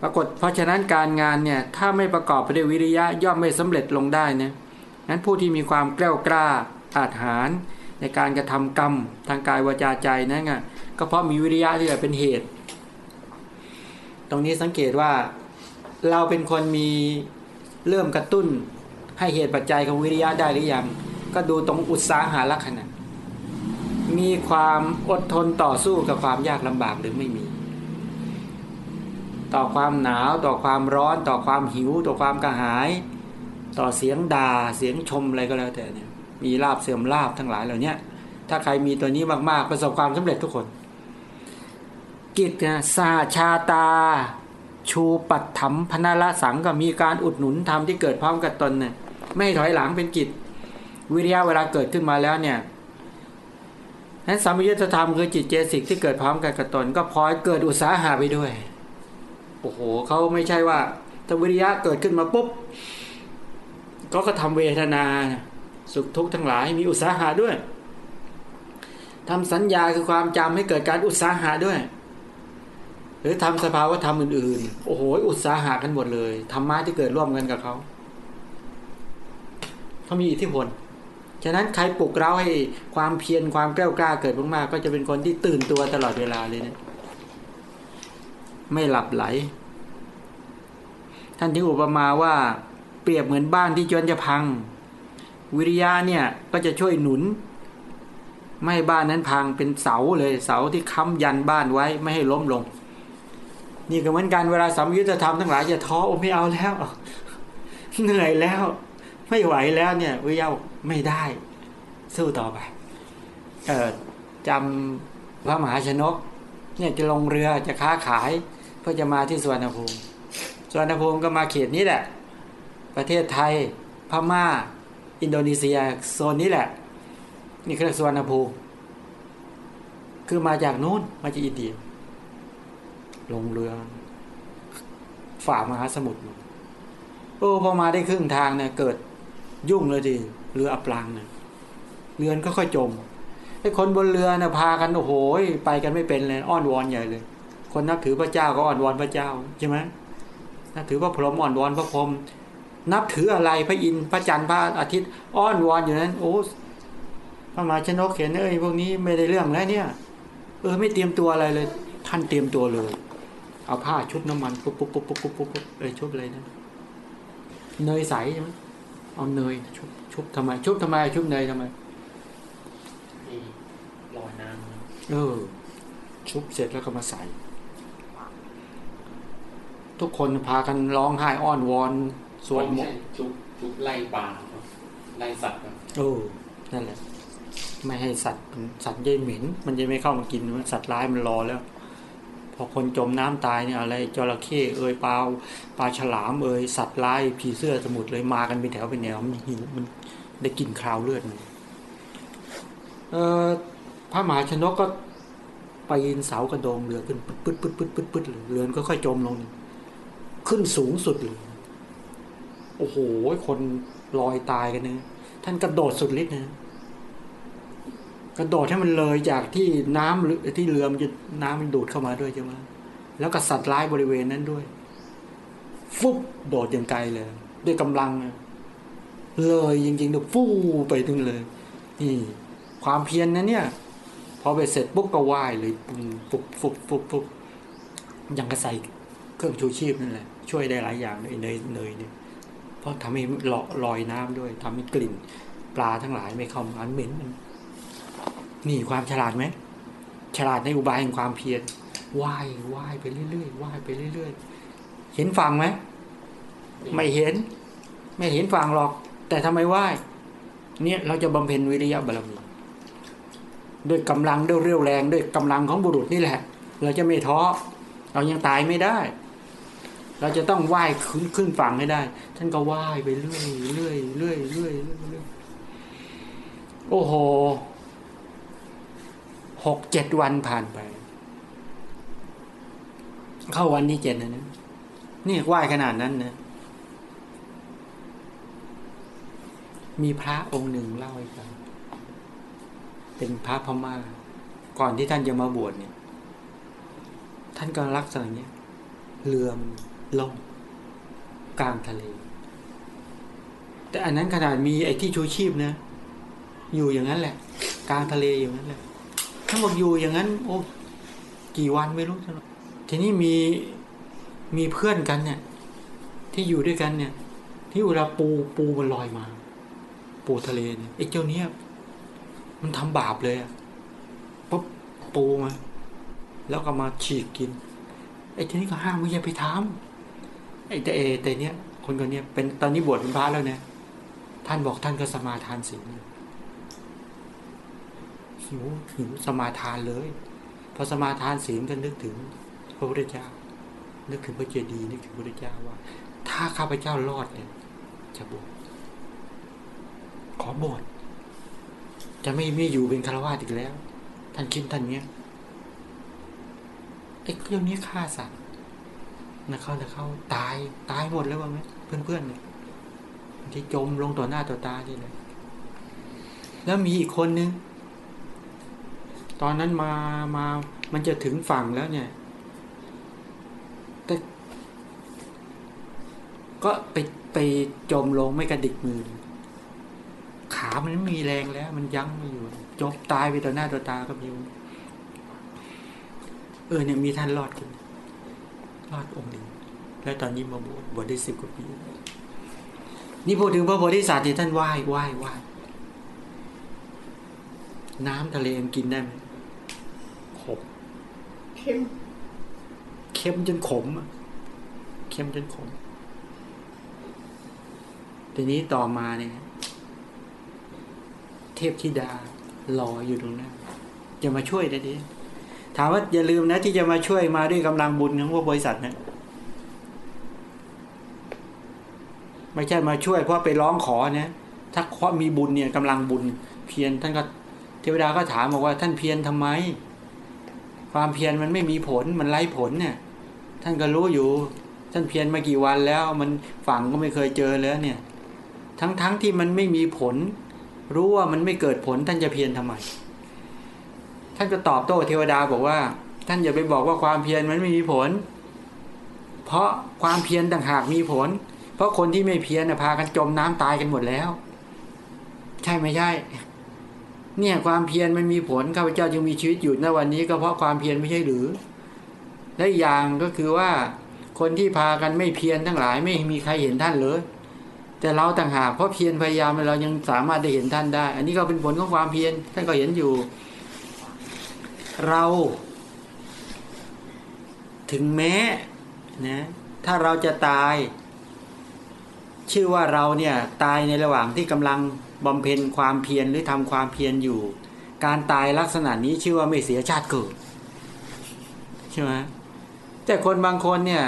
Speaker 1: ปรากฏ เพราะฉะนั้นการงานเนี่ยถ้าไม่ประกอบไปด้วยวิริยะย่อมไม่สำเร็จลงได้นะนั้นผู้ที่มีความกล้ากล้า อาจหารในการกระทำกรรมทางกายวาจาใจนั่นไงก็เพราะมีวิริยะที่แหละเป็นเหตุ ตรงนี้สังเกตว่าเราเป็นคนมีเริ่มกระตุ้นให้เหตุปัจจัยของวิริยะได้หรือยัง ก็ดูตรงอุตสาหะลักษณะ มีความอดทนต่อสู้กับความยากลำบากหรือไม่มี ต่อความหนาวต่อความร้อน ต่อความหิว ต่อความกระหาย ต่อเสียงด่าเสียงชมอะไรก็แล้วแต่เนี่ย มีลาบเสื่อมลาบทั้งหลายเหล่านี้ถ้าใครมีตัวนี้มากๆประสบความสำเร็จทุกคน กิจนะสาชาตา ชูปัตถมพนาละสังก็มีการอุดหนุนทำที่เกิดพร้อมกับตนเนี่ยไม่ถอยหลังเป็นกิจ วิริยะเวลาเกิดขึ้นมาแล้วเนี่ยนั้นสามยุทธธรรมคือจิตเจสิกที่เกิดพร้อมกันกับตน ก็พลอยเกิดอุตสาหะไปด้วย โอ้โหเขาไม่ใช่ว่าถ้าวิริยะเกิดขึ้นมาปุ๊บก็ก็ทำเวทนา สุขทุกข์ทั้งหลายมีอุตสาหะด้วยทำสัญญาคือความจำให้เกิดการอุตสาหะด้วย หรือทำสภาวะธรรมอื่นๆ โอ้โห อุตสาหะกันหมดเลยธรรมะที่เกิดร่วมกันกับเขาเขามีอิทธิพลฉะนั้นใครปลุกเราให้ความเพียรความกล้ากล้าเกิดมากๆก็จะเป็นคนที่ตื่นตัวตลอดเวลาเลยเนะไม่หลับไหล ท่านที่อุปมาว่าเปรียบเหมือนบ้านที่จวนจะพัง วิริยะเนี่ยก็จะช่วยหนุน ไม่ให้บ้านนั้นพังเป็นเสาเลยเสาที่ค้ำยันบ้านไว้ไม่ให้ล้มลง นี่ก็เหมือนกันเวลาสามยุทธธรรมทั้งหลายจะท้อโอ้ไม่เอาแล้ว เหนื่อยแล้ว ไม่ไหวแล้วเนี่ยวิยาไม่ได้ สู้ต่อไปเออจำพระมหาชนก เนี่ยจะลงเรือจะค้าขายเพื่อจะมาที่สวนภูมิสวนภูมิก็มาเขตนี้แหละ ประเทศไทยพม่า อินโดนีเซียโซนนี้แหละ นี่คือสวนภูมิคือมาจากนู้นมาจากอินเดีย ลงเรือ ฝ่ามหาสมุทรโอ้พอมาได้ครึ่งทางเนี่ยเกิดยุ่งเลยทีเรืออับปางเนี่ยเรือนก็ค่อยจมไอ้คนบนเรือเนี่ยพากันโอ้โหไปกันไม่เป็นเลยอ้อนวอนใหญ่เลย คนนับถือพระเจ้าก็อ้อนวอนพระเจ้าใช่ไหมนับถือพระพรหมอ้อนวอนพระพรหม นับถืออะไรพระอินทร์พระจันทร์พระอาทิตย์อ้อนวอนอยู่นั้นโอ้พระมหาชนกเห็นเอ้ยพวกนี้ไม่ได้เรื่องแล้วเนี่ย เออไม่เตรียมตัวอะไรเลย ท่านเตรียมตัวเลย เอาผ้าชุบน้ำมันปุ๊บปุ๊บปุ๊บปุ๊บปุ๊บปุ๊บเอ้ยชุบอะไรนะเนยใสใช่ไหมเอาเนยชุบชุบทำไม ชุบทำไมชุบเนยทำไม
Speaker 2: ที่ลอยน้ำนะ
Speaker 1: เออ ชุบเสร็จแล้วก็มาใส่ทุกคนพากันร้องไห้อ้อนวอน สวดม
Speaker 2: ไม่
Speaker 1: น
Speaker 2: ใช่
Speaker 1: ต์
Speaker 2: จุกจุกไล่ปลาครับไล่สัตว์ครับ
Speaker 1: เออนั่นแหละไม่ให้สัตว์สัตว์เย่เหม็น มันจะไม่เข้ามากินมันสัตว์ร้ายมันรอแล้ว พอคนจมน้ำตายเนี่ยอะไรจระเข้เอยปลาปลาฉลามเอยสัตว์ร้ายผีเสื้อสมุทรเลยมากันเป็นแถวเป็นแนวมันหิวมันได้กลินคราวเลือดมันเออพระมหาชนกก็ไปยินเสากระโดงเรือขึ้นปึ๊ดปึ๊ดปึ๊ดปึ๊ดปึ๊ดเลยเรือก็ค่อยจมลง ขึ้นสูงสุดเลย โอ้โหคนลอยตายกันเนะท่านกระโดดสุดฤทธิ์นะกระโดดให้มันเลยจากที่น้ำหรือที่เรือมันจะน้ำมันดูดเข้ามาด้วยใช่ไหมแล้วก็สัตว์ร้ายบริเวณนั้นด้วย ฟุบโดดอย่างไกลเลย ด้วยกำลัง เลยจริงๆเดี๋ยวฟู่ไปถึงเลยนี่ความเพียรนะเนี่ย พอไปเสร็จปุ๊บก็ว่ายเลยฟุบฟุบฟุบฟุบยังกระใสเครื่องชูชีพนั่นแหละช่วยได้หลายอย่างเลยเนยเนยเนี่ย เพราะทำให้ลอลอยน้ำด้วยทำให้กลิ่นปลาทั้งหลายไม่เข้ามาเหม็นมันนี่ความฉลาดไหมฉลาดในอุบายแห่งความเพียรว่ายว่ายไปเรื่อยๆว่ายไปเรื่อยๆเห็นฝั่งไหมไม่เห็น ไม่เห็นฝั่งหรอก แต่ทำไมว่ายเนี่ยเราจะบำเพ็ญวิริยะบารมีด้วยกำลังด้วยเรี่ยวแรงด้วยกำลังของบุรุษนี่แหละ เราจะไม่ท้อเรายังตายไม่ได้ เราจะต้องว่ายขึ้นขึ้นฝั่งให้ได้ ท่านก็ว่ายไปเรื่อยเรื่อยเรื่อยเรื่อยเรื่อยโอ้โหหกเจ็ดวันผ่านไป เข้าวันที่เจ็ดนะนะนี่ไหว้ขนาดนั้นนะ มีพระองค์หนึ่งเล่าให้ฟังเป็นพระพม่า ก่อนที่ท่านจะมาบวชเนี่ย ท่านก็ลักษณะเนี้ยเรือมัน ล่มกลางทะเล แต่อันนั้นขนาดมีไอ้ที่ชูชีพนะ อยู่อย่างนั้นแหละ กลางทะเลอย่างนั้นแหละถ้าบอกอยู่อย่างนั้น โอ้กี่วันไม่รู้ทีนี้มีมีเพื่อนกันเนี่ย ที่อยู่ด้วยกันเนี่ย ที่เวลาปูปูมันลอยมา ปูทะเลเนี่ยไอ้เจ้าเนี้ยมันทำบาปเลยอะปุ๊บปูมา แล้วก็มาฉีกกินไอ้ทีนี้ก็ห้ามไม่อย่าไปทำ ไอ้แต่เอแต่เนี้ยคนคนเนี้ยเป็นตอนนี้บวชเป็นพระแล้วเนี่ยท่านบอกท่านก็สมาทานศีลเนี่ยหิวหิวสมาทานเลยพอสมาทานศีลก็นึกถึงพระพุทธเจ้า นึกถึงพระเจดีย์นึกถึงพระพุทธเจ้าว่า ถ้าข้าพเจ้ารอดเนี่ยจะบวชขอบวชจะไม่ไม่อยู่เป็นคารวาสอีกแล้ว ท่านคิดท่านเนี้ยไอ้เรื่องนี้ฆ่าสัตว นะเขานะเขาตายตายหมดแล้วว่าไหมเพื่อนๆเนี่ยที่จมลงต่อหน้าต่อตาที่เลยแล้วมีอีกคนนึงตอนนั้นมามามันจะถึงฝั่งแล้วเนี่ยแต่ก็ไปไปจมลงไม่กระดิกมือ ขามันไม่มีแรงแล้ว มันยั้งไม่อยู่ จบตายไปต่อหน้าต่อตาก็มีเออเนี่ยมีท่านรอดคน รอดองค์หนึ่ง แล้วตอนนี้มาบวชบวชได้สิบกว่าปีนี่พูดถึงพระโพธิสัตว์ที่ท่านไหว้ไหว้ไหว้น้ำทะเลมันกินได้ไหมขม
Speaker 3: เข้ม
Speaker 1: เค็มจนขมอะเค็มจนขมทีนี้ต่อมาเนี่ยเทพธิดารออยู่ตรงนั้นจะมาช่วยได้ดิถามว่าอย่าลืมนะ ที่จะมาช่วยมาด้วยกำลังบุญของพวกบริษัทนะไม่ใช่มาช่วย เพราะไปร้องขอนะถ้าเพราะมีบุญเนี่ยกำลังบุญ เพียรท่านก็เทวดาก็ถามบอกว่าท่านเพียรทำไม ความเพียรมันไม่มีผลมันไร้ผลเนี่ย ท่านก็รู้อยู่ ท่านเพียรมากี่วันแล้ว มันฝังก็ไม่เคยเจอแล้วเนี่ย ทั้งๆทที่มันไม่มีผล รู้ว่ามันไม่เกิดผลท่านจะเพียรทำไม ท่านก็ตอบโต้เทวดาบอกว่า ท่านอย่าไปบอกว่าความเพียรมันไม่มีผล เพราะความเพียรต่างหากมีผล เพราะคนที่ไม่เพียรน่ะพากันจมน้ำตายกันหมดแล้ว ใช่ไม่ใช่ เนี่ยความเพียรมันมีผลข้าพเจ้าจึงมีชีวิตอยู่ณวันนี้ ก็เพราะความเพียรไม่ใช่หรือ และอีกอย่างก็คือว่า คนที่พากันไม่เพียรทั้งหลายไม่มีใครเห็นท่านเลยแต่เราต่างหากเพราะเพียรพยายามเรายังสามารถได้เห็นท่านได้ อันนี้ก็เป็นผลของความเพียรท่านก็เห็นอยู่ เรา ถึงแม้นะถ้าเราจะตาย ชื่อว่าเราเนี่ยตายในระหว่างที่กำลังบำเพ็ญความเพียรหรือทำความเพียรอยู่ การตายลักษณะนี้ชื่อว่าไม่เสียชาติเกิดใช่ไหมแต่คนบางคนเนี่ย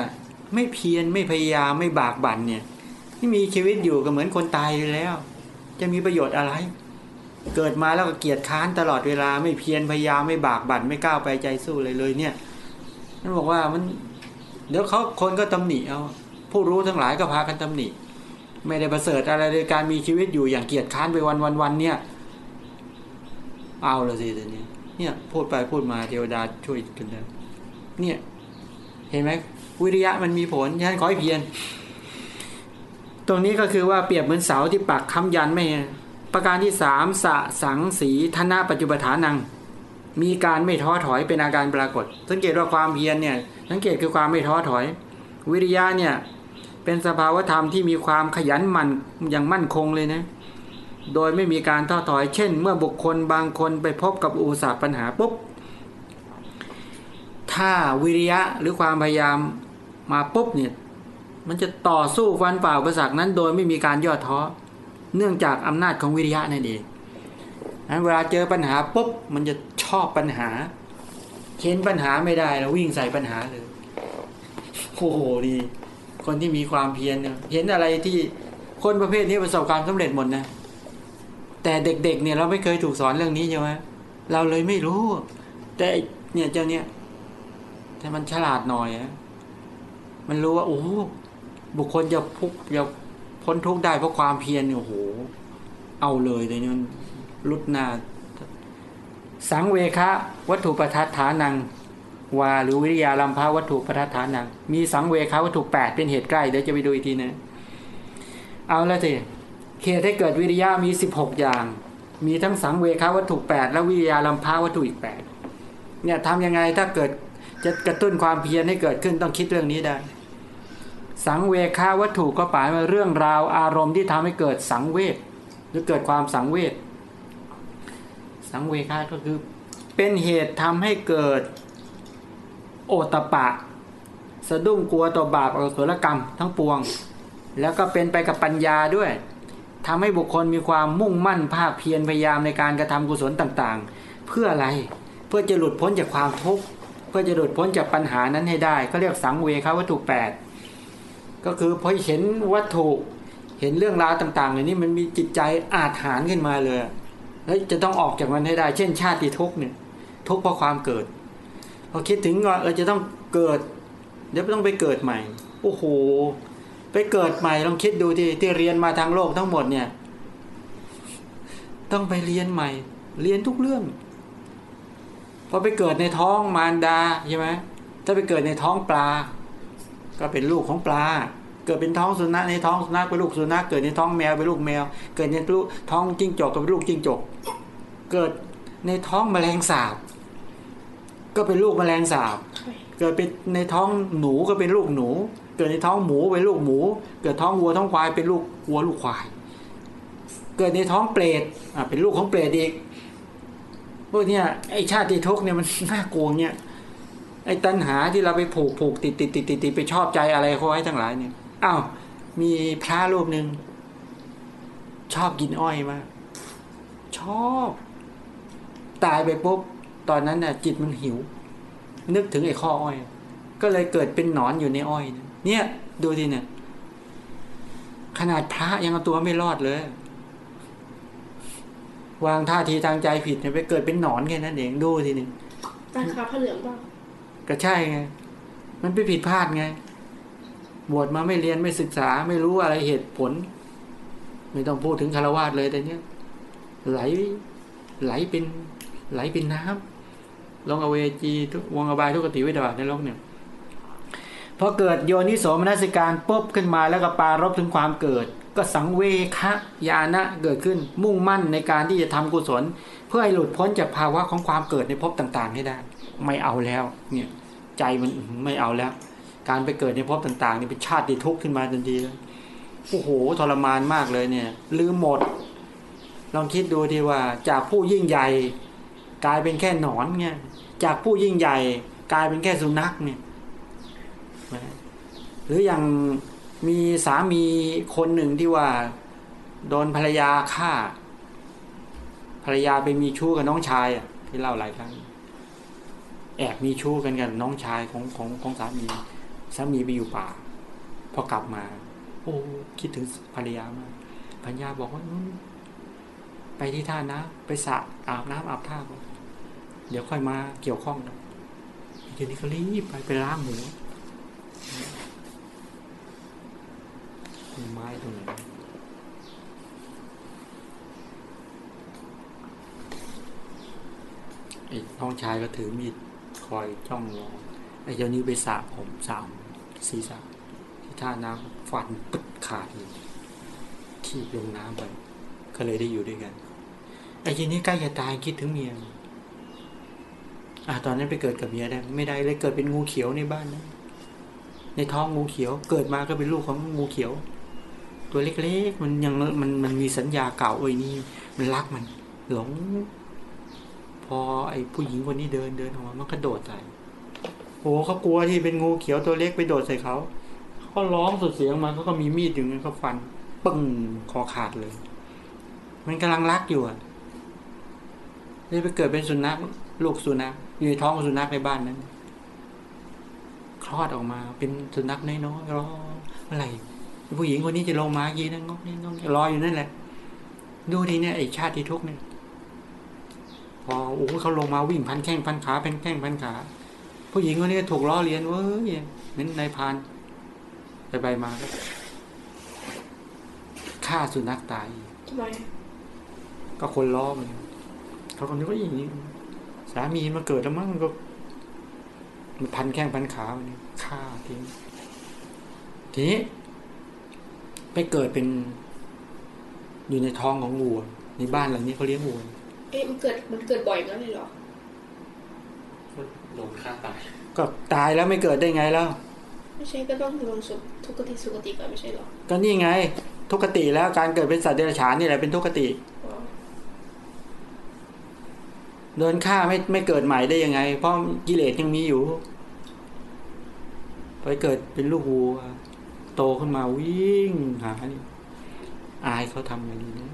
Speaker 1: ไม่เพียรไม่พยายามไม่บากบั่นเนี่ยที่มีชีวิตอยู่ก็เหมือนคนตายอยู่แล้ว จะมีประโยชน์อะไร เกิดมาแล้วก็เกียจค้านตลอดเวลาไม่เพียรพยายามไม่บากบั่นไม่ก้าวไปใจสู้เลยเลยเนี่ยนั่นบอกว่ามัน เดี๋ยวเขาคนก็ตำหนิเอาผู้รู้ทั้งหลายก็พากันตำหนิ ไม่ได้ประเสริฐอะไรเลยการมีชีวิตอยู่อย่างเกียจค้านไปวันวันวันเนี่ย เอาเลยสิทีนี้เนี่ยพูดไปพูดมาเทวดาช่วยกันนะเนี่ย เห็นไหมวิริยะมันมีผลฉะนั้นขอให้เพียรตรงนี้ก็คือว่าเปรียบเหมือนเสาที่ปักค้ำยันไม่ ประการที่สามสะสังสีธนาปัจจุบฐานัง มีการไม่ท้อถอยเป็นอาการปรากฏ สังเกตว่าความเพียรเนี่ยสังเกตคือความไม่ท้อถอย วิริยะเนี่ยเป็นสภาวธรรมที่มีความขยันหมั่นอย่างมั่นคงเลยนะโดยไม่มีการท้อถอย เช่น เมื่อบุคคลบางคนไปพบกับอุปสรรคปัญหาปุ๊บถ้าวิริยะหรือความพยายามมาปุ๊บเนี่ยมันจะต่อสู้ฟันเปล่าอุปสรรคนั้นโดยไม่มีการย่อท้อ เนื่องจากอำนาจของวิริยะนั่นเองนั้นเวลาเจอปัญหาปุ๊บมันจะชอบปัญหาเข็นปัญหาไม่ได้แล้ววิ่งใส่ปัญหาเลยโอ้โหดีคนที่มีความเพียรเห็นอะไรที่คนประเภทนี้ประสบความสำเร็จหมดนะแต่เด็กๆเนี่ยเราไม่เคยถูกสอนเรื่องนี้ใช่ไหมเราเลยไม่รู้ แต่เนี่ยเจ้าเนี่ยแต่มันฉลาดหน่อยอะมันรู้ว่าโอ้บุคคลจะพุกจะ พ้นทุกข์ได้เพราะความเพียรเนี่ยโอ้โห เอาเลยเลยเนี่ยมันลุดหนาสังเวคะวัตถุประทัดฐานังวาหรือวิริยาลัมพาวัตถุประทัดฐานัง มีสังเวคะวัตถุแปดเป็นเหตุใกล้เดี๋ยวจะไปดูอีกทีนะเอาแล้วสิเหตุให้เกิดวิริยะมีสิบหกอย่าง มีทั้งสังเวคะวัตถุแปดและวิริยาลัมพาวัตถุอีกแปดเนี่ยทำยังไงถ้าเกิดจะกระตุ้นความเพียรให้เกิดขึ้นต้องคิดเรื่องนี้ได้ สังเวคะวัตถุก็หมายว่าเรื่องราวอารมณ์ที่ทำให้เกิดสังเวชหรือเกิดความสังเวชสังเวคะก็คือเป็นเหตุทำให้เกิดโอตปะ สะดุ้งกลัวต่อบาปอกุศลกรรมทั้งปวง แล้วก็เป็นไปกับปัญญาด้วยทำให้บุคคลมีความมุ่งมั่นภาคเพียรพยายามในการกระทำกุศลต่างๆ เพื่ออะไรเพื่อจะหลุดพ้นจากความทุกข์เพื่อจะหลุดพ้นจากปัญหานั้นให้ได้เขาเรียกสังเวคะวัตถุแปด ก็คือพอเห็นวัตถุเห็นเรื่องราวต่างๆเหล่านี้มันมีจิตใจอาจหารขึ้นมาเลยแล้วจะต้องออกจากมันให้ได้ เช่น ชาติทุกข์เนี่ย ทุกข์เพราะความเกิด พอคิดถึงว่าเออจะต้องเกิด เดี๋ยวต้องไปเกิดใหม่ โอ้โห ไปเกิดใหม่ลองคิดดูที่ที่เรียนมาทางโลกทั้งหมดเนี่ย ต้องไปเรียนใหม่ เรียนทุกเรื่องพอไปเกิดในท้องมารดาใช่ไหมถ้าไปเกิดในท้องปลา ก็เป็นลูกของปลา เกิดเป็นท้องสุนัขในท้องสุนัขเป็นลูกสุนัขเกิดในท้องแมวเป็นลูกแมว เกิดในท้องจิ้งจกก็เป็นลูกจิ้งจก เกิดในท้องแมลงสาบ ก็เป็นลูกแมลงสาบ เกิดเป็นในท้องหนูก็เป็นลูกหนู เกิดในท้องหมูเป็นลูกหมู เกิดท้องวัวท้องควายเป็นลูกวัวลูกควาย เกิดในท้องเปรตอะเป็นลูกของเปรตอีกพวกเนี้ยไอชาติทุกเนี่ยมันน่ากลัวเนี่ย ไอ้ตัณหาที่เราไปผูกผูกติดติดติดติดติดไปชอบใจอะไรเขาไว้ทั้งหลายเนี่ยอ้าวมีพระรูปหนึ่งชอบกินอ้อยมากชอบ ตายไปปุ๊บตอนนั้นน่ะ จิตมันหิว นึกถึงไอ้ข้ออ้อย ก็เลยเกิดเป็นหนอนอยู่ในอ้อยเนี่ยดูทีเนี่ย ขนาดพระยังเอาตัวไม่รอดเลย วางท่าทีทางใจผิดเนี่ยไปเกิดเป็นหนอนแค่นั้นเองดูทีนึง
Speaker 3: ตาคาพระเหลืองปล่า
Speaker 1: ก็ใช่ไง มันไปผิดพลาดไง บวชมาไม่เรียนไม่ศึกษาไม่รู้อะไรเหตุผล ไม่ต้องพูดถึงคารวาสเลยแต่เนี้ยไหลไหลเป็นไหลเป็นน้ำลงอเวจีทุกวงอบายทุกติวิบาในโลกเนี่ยพอเกิดโยนิโสมนสิการปุ๊บขึ้นมาแล้วก็ปารบถึงความเกิด ก็สังเวคะญาณะเกิดขึ้นมุ่งมั่นในการที่จะทำกุศล เพื่อให้หลุดพ้นจากภาวะของความเกิดในภพต่างๆให้ได้ ไม่เอาแล้ว เนี่ยใจมันไม่เอาแล้ว การไปเกิดในภพต่างๆนี่เป็นชาติทุกข์ขึ้นมาทันทีแล้วโอ้โหทรมานมากเลยเนี่ย ลืมหมด ลองคิดดูทีว่า จากผู้ยิ่งใหญ่ กลายเป็นแค่หนอนเนี่ยจากผู้ยิ่งใหญ่ กลายเป็นแค่สุนัขเนี่ยหรืออย่างมีสามีคนหนึ่งที่ว่า โดนภรรยาฆ่า ภรรยาไปมีชู้กับน้องชายอะที่เล่าหลายครั้ง แอบมีชู้กันกับน้องชายของของของสามีสามีไปอยู่ป่า พอกลับมา โอ้คิดถึงภรรยามากภรรยาบอกว่าไปที่ท่านะ ไปสระอาบน้ำอาบท่าก่อนเดี๋ยวค่อยมาเกี่ยวข้องนะทีนี้ก็รีบไปไปล้างหมูไม้ตรงไหนไอ้น้องชายก็ถือมีด อยจ้องรอไอ้เจ้านี้ไปสระผมสามศีรษะที่ท่าน้ำฟันปึดขาดเลยขีบลงน้ำไปก็เลยได้อยู่ด้วยกันไอ้ทีนี้ใกล้จะตายคิดถึงเมียอะตอนนั้นไปเกิดกับเมียได้ ไม่ได้เลยเกิดเป็นงูเขียวในบ้านนะในท้องงูเขียว เกิดมาก็เป็นลูกของงูเขียว ตัวเล็กๆ มันยังมันมันมีสัญญาเก่าไอ้นี่มันรักมัน หลง พอไอ้ผู้หญิงคนนี้เดินเดินออกมามันก็โดดใส่โอ้เขากลัวที่เป็นงูเขียวตัวเล็กไปโดดใส่เขาเขาร้องสุดเสียงมาเขาก็มีมีดอยู่นั้นเขาฟันปึ้งคอขาดเลย มันกำลังรักอยู่อะเลยไปเกิดเป็นสุนัขลูกสุนัขอยู่ในท้องสุนัขในบ้านนั้นคลอดออกมา เป็นสุนัขน้อยๆรออะไรผู้หญิงคนนี้จะลงมายีนั่งงอกนี่งอกรออยู่นั่นแหละ ดูทีเนี่ยไอ้ชาติที่ทุกข์เนี่ย พอโอ้เขาลงมาวิ่งพันแข้งพันขาพันแข้งพันขา ผู้หญิงคนนี้ถูกล้อเลียนเว้ยนั้นนายพานไปไปมาก็ฆ่าสุนัขตาย
Speaker 3: ทำไม
Speaker 1: ก็คนล้อมันเขาคนนี้ก็อย่างนี้สามีมาเกิดแล้วมั้งก็ มันพันแข้งพันขามันฆ่าทิ้งทีนี้ไปเกิดเป็นอยู่ในท้องของวัวในบ้านหลังนี้เขาเลี้ยงวัว
Speaker 3: เอ๊ะมันเกิดมันเกิดบ่อยงั้นเลยเหรอ
Speaker 2: โดนฆ่าตาย
Speaker 1: ก็ตายแล้วไม่เกิดได้ไงแล้ว
Speaker 3: ไม่ใช่ก็ต้องลงสุทุกขติสุขติก่อนไม่ใช่เหรอ
Speaker 1: ก็นี่ไง ทุกขติแล้วการเกิดเป็นสัตว์เดรัจฉานนี่แหละเป็นทุกขติ
Speaker 3: อ๋อ
Speaker 1: โดนฆ่าไม่ไม่เกิดใหม่ได้ยังไง เพราะกิเลสยังมีอยู่ ไปเกิดเป็นลูกวัวโตขึ้นมาวิ่งหานี่อายเขาทำอย่างนี้นะ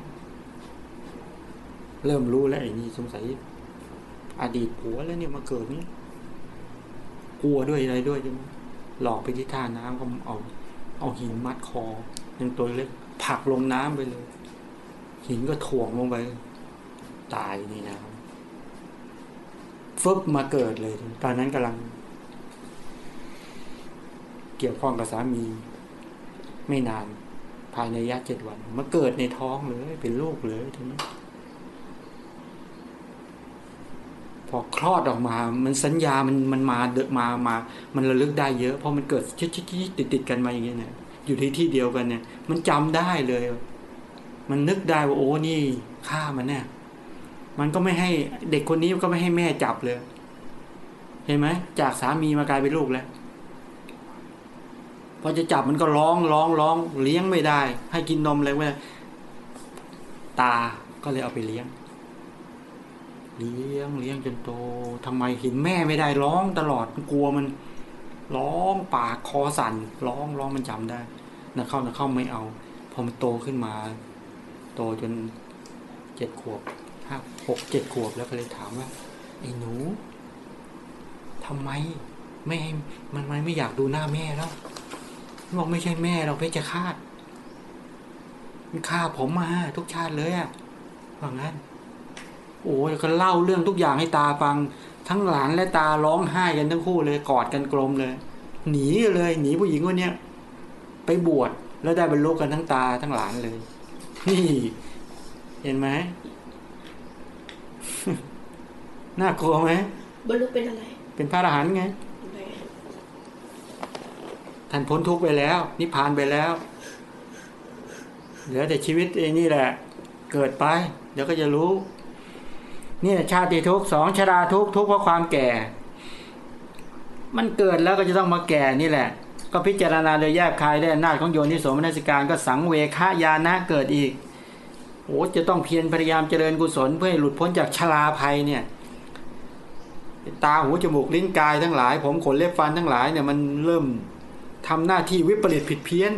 Speaker 1: เริ่มรู้แล้วไอ้นี่สงสัย อดีตผัวแล้วเนี่ยมาเกิดนี่กลัวด้วยอะไรด้วยใช่ไหมหลอกไปที่ท่าน้ำก็เอา เอาหินมัดคอยังตัวเล็กผักลงน้ำไปเลย หินก็ถ่วงลงไป ตายในน้ำฟึบมาเกิดเลย ตอนนั้นกำลัง เกี่ยวข้องกับสามี ไม่นาน ภายในระยะเจ็ดวัน มาเกิดในท้องเลย เป็นลูกเลยทีนี้ พอคลอดออกมา มันสัญญามันมันมาเดอมามา มันระลึกได้เยอะ เพราะมันเกิดชิดชิดชติดติดกันมาอย่างเงี้ยเนี่ยอยู่ที่ที่เดียวกันเนี่ย มันจำได้เลย มันนึกได้ว่าโอ้นี่ฆ่ามันเนี่ย มันก็ไม่ให้เด็กคนนี้ก็ไม่ให้แม่จับเลย เห็นไหมจากสามีมากลายเป็นลูกแล้วพอจะจับมันก็ร้องร้องร้องเลี้ยงไม่ได้ ให้กินนมอะไรไม่ได้ตาก็เลยเอาไปเลี้ยง เลี้ยงเลี้ยงจนโตทำไมเห็นแม่ไม่ได้ร้องตลอดกลัวมัน ร้องปากคอสั่นร้องร้องมันจำได้นะเข้านะเข้าไม่เอา พอมันโตขึ้นมา โตจนเจ็ดขวบห้าหกเจ็ดขวบแล้วก็เลยถามว่าไอ้หนูทำไมไม่ให้มันไม่ไม่อยากดูหน้าแม่แล้วบอกไม่ใช่แม่เราเพชฌฆาตมันฆ่าผมมาทุกชาติเลยอะว่างั้น โอ้ยก็เล่าเรื่องทุกอย่างให้ตาฟัง ทั้งหลานและตาร้องไห้กันทั้งคู่เลยกอดกันกลมเลย หนีเลยหนีผู้หญิงคนเนี้ยไปบวชแล้วได้บรรลุกันทั้งตาทั้งหลานเลย นี่ เห็นไหมน่ากลัวไหม
Speaker 3: บรรลุเป็นอะไร
Speaker 1: เป็นพระอรหันต์ไง
Speaker 3: ยังไง
Speaker 1: ท่านพ้นทุกข์ไปแล้ว นิพพานไปแล้ว เหลือแต่ชีวิตเองนี่แหละ เกิดไป เดี๋ยวก็จะรู้ เนี่ยชาติทุกสองชราทุกทุกเพราะความแก่ มันเกิดแล้วก็จะต้องมาแก่นี่แหละ ก็พิจารณาโดยแยกคายได้อำนาจของโยนิโสมนสิการก็สังเวคายานะเกิดอีกโอ้จะต้องเพียรพยายามเจริญกุศลเพื่อให้หลุดพ้นจากชราภัยเนี่ย ตาหูจมูกลิ้นกายทั้งหลาย ผมขนเล็บฟันทั้งหลายเนี่ยมันเริ่มทำหน้าที่วิปริตผิดเพี้ยน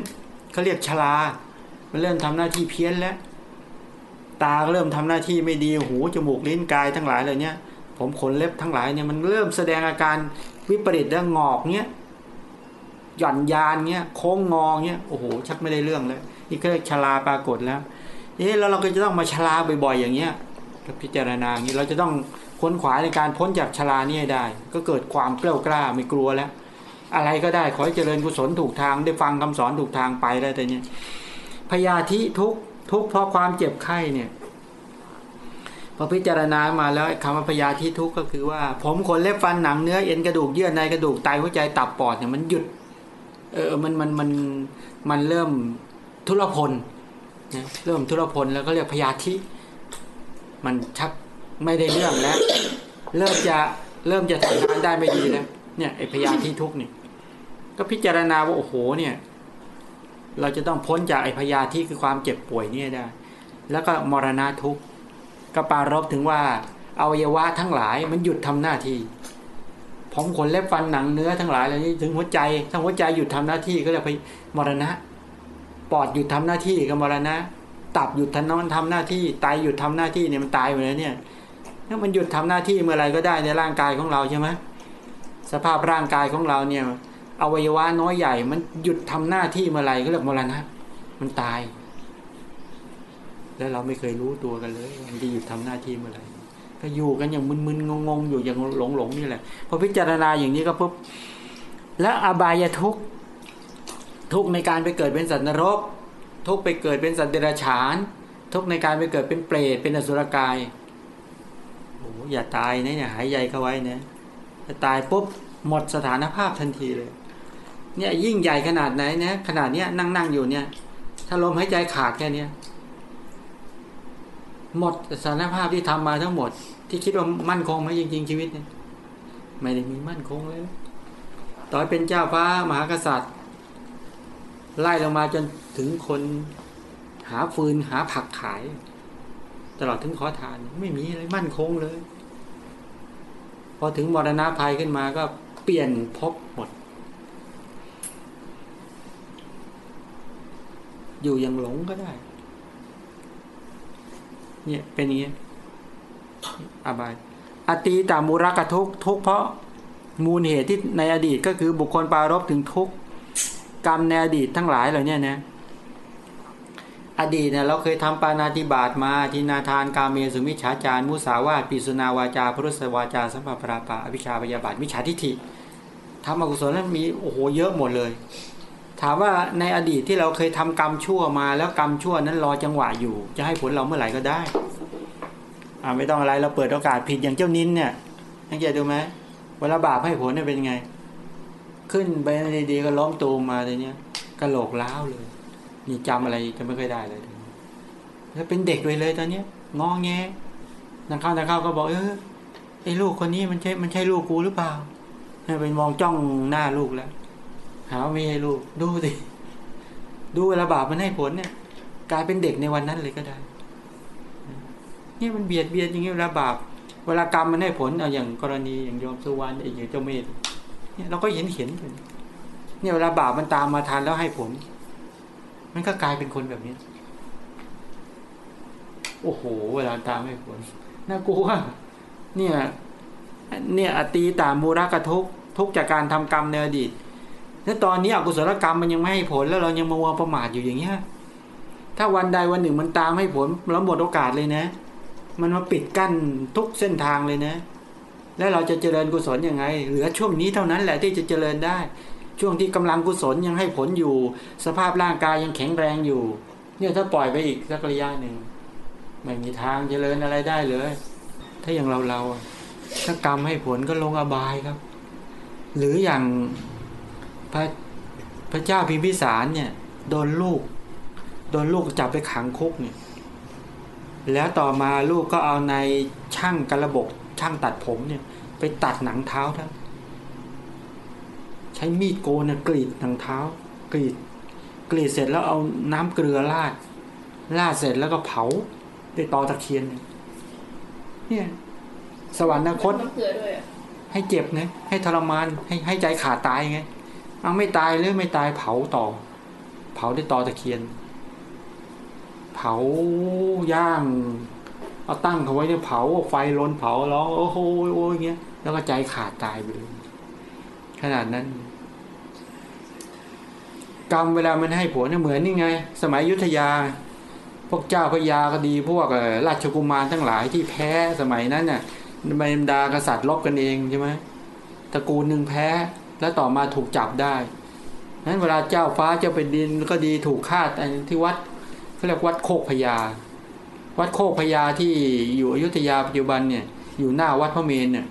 Speaker 1: เขาเรียกชรามันเริ่มทำหน้าที่เพี้ยนแล้ว ตาเริ่มทำหน้าที่ไม่ดีหูจมูกลิ้นกายทั้งหลายเหล่านี้ผมขนเล็บทั้งหลายเนี่ยมันเริ่มแสดงอาการวิปริตแล้วงอกเนี้ยหย่อนยานเงี้ยโค้งงอเงี้ยโอ้โหชักไม่ได้เรื่องเลยนี่ก็เรียกชราปรากฏแล้วเอ๊ะแล้วเราก็จะต้องมาชราบ่อยๆอย่างเงี้ยพิจารณาอย่างนี้เราจะต้องค้นขวายในการพ้นจากชรานี่ให้ได้ ก็เกิดความกล้ากล้าไม่กลัวแล้ว อะไรก็ได้ขอให้เจริญกุศลถูกทางได้ฟังคำสอนถูกทางไปได้วแต่เนี้ยพยาธิทุก ทุกเพราะความเจ็บไข้เนี่ยพอพิจารณามาแล้วคำว่าพยาธิทุกก็คือว่า ผมขนเล็บฟันหนังเนื้อเอ็นกระดูกเยื่อในกระดูกไตหัวใจตับปอดเนี่ยมันหยุด เออมันมันมันมันเริ่มทุรพลนะเริ่มทุรพลแล้วก็เรียกพยาธิมันชักไม่ได้เรื่องแล้ว เริ่มจะเริ่มจะทำงานได้ไม่ดีแล้วเนี่ยไอพยาธิทุกเนี่ยก็พิจารณาว่าโอ้โหเนี่ย เราจะต้องพ้นจากไอพยาธิคือความเจ็บป่วยเนี่ยได้ แล้วก็มรณะทุกข์ก็ปารบถึงว่าอวัยวะทั้งหลายมันหยุดทำหน้าที่ผมขนเล็บฟันหนังเนื้อทั้งหลายเหล่านี้ถึงหัวใจถ้าหัวใจหยุดทำหน้าที่ก็เรียไปมรณะ ปอดหยุดทำหน้าที่ก็มรณะ ตับหยุดทนอนทำหน้าที่ไตหยุดทำหน้าที่เนี่ยมันตายหมดแล้วเนี่ยถ้ามันหยุดทำหน้าที่เมื่อไรก็ได้ในร่างกายของเราใช่ไหมสภาพร่างกายของเราเนี่ย อวัยวะน้อยใหญ่ มันหยุดทำหน้าที่เมื่อไรก็เรียกมรณะ มันตาย แล้วเราไม่เคยรู้ตัวกันเลยว่ามันจะหยุดทำหน้าที่เมื่อไรก็อยู่กันอย่างมึนๆงงๆอยู่อย่างหลงๆนี่แหละพอพิจารณาอย่างนี้ก็ปุ๊บแล้วอบายทุกทุกในการไปเกิดเป็นสัตว์นรก ทุกไปเกิดเป็นสัตว์เดรัจฉาน ทุกในการไปเกิดเป็นเปรตเป็นอสุรกายโอ้อย่าตายนะเนี่ยหายใจเข้าไว้นะถ้าตายปุ๊บหมดสถานภาพทันทีเลย เนี่ยยิ่งใหญ่ขนาดไหนนะขนาดเนี้ยนั่งนั่งอยู่เนี่ย ถ้าลมหายใจขาดแค่เนี้ยหมดสารภาพที่ทำมาทั้งหมด ที่คิดว่ามั่นคงไหมจริง ๆ ชีวิตเนี่ยไม่ได้มีมั่นคงเลยต่อเป็นเจ้าฟ้ามหากษัตริย์ ไล่ลงมาจนถึงคนหาฟืนหาผักขาย ตลอดถึงขอทาน ไม่มีอะไรมั่นคงเลย พอถึงมรณะภัยขึ้นมาก็เปลี่ยนภพหมด อยู่อย่างหลงก็ได้ เนี่ยเป็นอย่างนี้อบายอตีตามูรกทุกทุกเพราะมูลเหตุที่ในอดีตก็คือบุคคลปารบถึงทุกกรรมในอดีตทั้งหลายเหล่านี้นะอดีตเนี่ยเราเคยทำปานาติบาตมาทินาทานกาเมสุมิฉาจารมุสาวาตปิสุนาวาจาพรุสวาจาสัมปปราปาอภิชาพยาบาทมิฉาทิฐิทำอกุศลนั้นมีโอ้โหเยอะหมดเลย ถามว่าในอดีตที่เราเคยทำกรรมชั่วมา แล้วกรรมชั่วนั้นรอจังหวะอยู่ จะให้ผลเราเมื่อไหร่ก็ได้อ่าไม่ต้องอะไรเราเปิดโอกาสผิดอย่างเจ้านินเนี่ยสังเกตดูไหมเวลาบาปให้ผลเนี่ยเป็นไง ขึ้นไปดีๆก็ล้มตูมมาเลยเนี่ยกระโหลกล้าวเลย นี่จำอะไรจะไม่ค่อยได้เลยแล้วเป็นเด็กเลยเลยตอนเนี้ยงอแงนักเข้าวนักเข้าก็บอกเออไอ้ลูกคนนี้มันใช่มันใช่ลูกกูหรือเปล่าเนี่ยเป็นมองจ้องหน้าลูกแล้ว หาว่าไม่ให้ลูกดูสิดูเวลาบาปมันให้ผลเนี่ย กลายเป็นเด็กในวันนั้นเลยก็ได้ เนี่ยมันเบียดเบียนอย่างนี้เวลาบาป เวลากรรมมันให้ผลเอาอย่างกรณีอย่างยอมสุวรรณอย่างเจ้าเมธเนี่ยเราก็เห็นเห็นเนี่ยเวลาบาปมันตามมาทานแล้วให้ผล มันก็กลายเป็นคนแบบนี้ โอ้โห เวลาตามให้ผลน่ากลัวเนี่ย เนี่ยอตีตามูรกระทุกทุกจากการทำกรรมในอดีต แล้วตอนนี้อกุศลกรรมมันยังไม่ให้ผลแล้วเรายังมาวัวประมาทอยู่อย่างเงี้ยถ้าวันใดวันหนึ่งมันตามให้ผลแล้วหมดโอกาสเลยนะ มันมาปิดกั้นทุกเส้นทางเลยนะ แล้วเราจะเจริญกุศลยังไง เหลือช่วงนี้เท่านั้นแหละที่จะเจริญได้ ช่วงที่กำลังกุศลยังให้ผลอยู่ สภาพร่างกายยังแข็งแรงอยู่ เนี่ยถ้าปล่อยไปอีกสักระยะหนึ่งไม่มีทางเจริญอะไรได้เลย ถ้าอย่างเราเราถ้ากรรมให้ผลก็ลงอบายครับ หรืออย่าง พระพระเจ้าพิมพิสารเนี่ยโดนลูก โดนลูกจับไปขังคุกเนี่ยแล้วต่อมาลูกก็เอาในช่างกระบกช่างตัดผมเนี่ย ไปตัดหนังเท้าท่านช้มีดโกนน่ะกรีดทางเท้า กรีด กรีดเสร็จแล้วเอาน้ำเกลือราดราดเสร็จแล้วก็เผาด้วยตอตะเคียน เนี่ยเนี่ยสวรรคต
Speaker 3: น้ำเกลือด้วยอะ
Speaker 1: ให้เจ็บไงให้ทรมานให้ให้ใจขาดตายไง เอาไม่ตายหรือไม่ตายเผาต่อ เผาด้วยตอตะเคียน เผาย่าง เอาตั้งเขาไว้เนี่ยเผาไฟลนเผาร้องโอ้โหโอ้ยเงี้ยแล้วก็ใจขาดตายไปเลย ขนาดนั้น กรรมเวลามันให้ผลเนี่ยเหมือนนี่ไง สมัยยุทธยา พวกเจ้าพระยาก็ดีพวกราชกุมารทั้งหลายที่แพ้สมัยนั้นน่ะบรรดากษัตริย์ลบกันเองใช่ไหมตระกูลหนึ่งแพ้ แล้วต่อมาถูกจับได้นั้นเวลาเจ้าฟ้าเจ้าเป็นดินก็ดีถูกฆ่าแต่ที่วัดเขาเรียกวัดโคกพญาวัดโคกพญาที่อยู่อยุธยาปัจจุบันเนี่ย อยู่หน้าวัดพระเมรุเนี่ย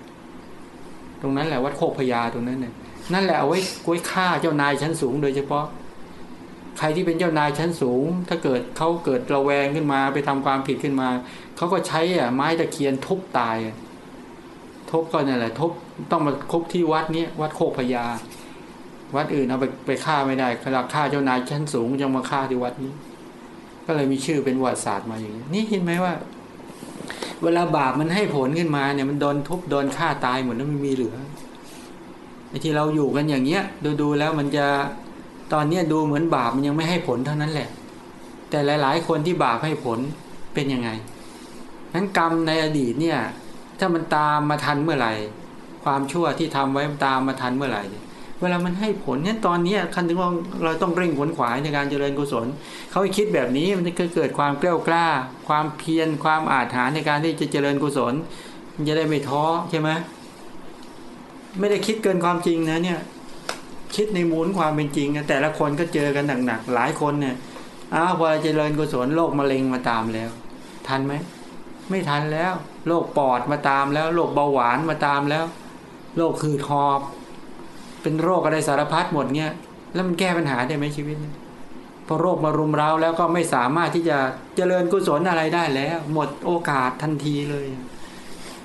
Speaker 1: ตรงนั้นแหละวัดโคกพญาตรงนั้นเนี่ยนั่นแหละเอาไว้ไว้ฆ่าเจ้านายชั้นสูงโดยเฉพาะ ใครที่เป็นเจ้านายชั้นสูง ถ้าเกิดเขาเกิดระแวงขึ้นมาไปทำความผิดขึ้นมาเขาก็ใช้อะไม้ตะเคียนทุบตายอะ ทุบก็นั่นแหละทุบต้องมาคุบที่วัดเนี้ยวัดโคกพญาวัดอื่นเอาไปไปฆ่าไม่ได้ขนาดฆ่าเจ้านายชั้นสูงยังมาฆ่าที่วัดนี้ ก็เลยมีชื่อเป็นวัติศาสตร์มาอย่างนี้นี่เห็นไหมว่า เวลาบาปมันให้ผลขึ้นมาเนี่ยมันโดนทุบโดนฆ่าตายหมดแล้วไม่มีเหลือไอ้ที่เราอยู่กันอย่างเงี้ย ดูดูแล้วมันจะตอนเนี้ยดูเหมือนบาปมันยังไม่ให้ผลเท่านั้นแหละ แต่หลาย ๆ คนที่บาปให้ผลเป็นยังไงนั้นกรรมในอดีตเนี่ย ถ้ามันตามมาทันเมื่อไหร่ ความชั่วที่ทำไว้มันตามมาทันเมื่อไหร่ เวลามันให้ผลเนี่ยตอนนี้คันถึงว่าเราต้องเร่งขวนขวายในการเจริญกุศลเขาคิดแบบนี้มันจะเกิดความกล้ากล้า ความเพียรความอาถรรพ์ในการที่จะเจริญกุศล มันจะได้ไม่ท้อใช่ไหมไม่ได้คิดเกินความจริงนะเนี่ยคิดในมูลความเป็นจริงแต่ละคนก็เจอกันหนักๆหลายคนเนี่ยอ้าวพอเจริญกุศลโรคมะเร็งมาตามแล้ว ทันไหม ไม่ทันแล้ว โรคปอดมาตามแล้ว โรคเบาหวานมาตามแล้ว โรคคือหอบ เป็นโรคอะไรสารพัดหมดเนี่ย แล้วมันแก้ปัญหาได้ไหมชีวิตพอโรคมารุมเร้าแล้วก็ไม่สามารถที่จะเจริญกุศลอะไรได้แล้ว หมดโอกาสทันทีเลย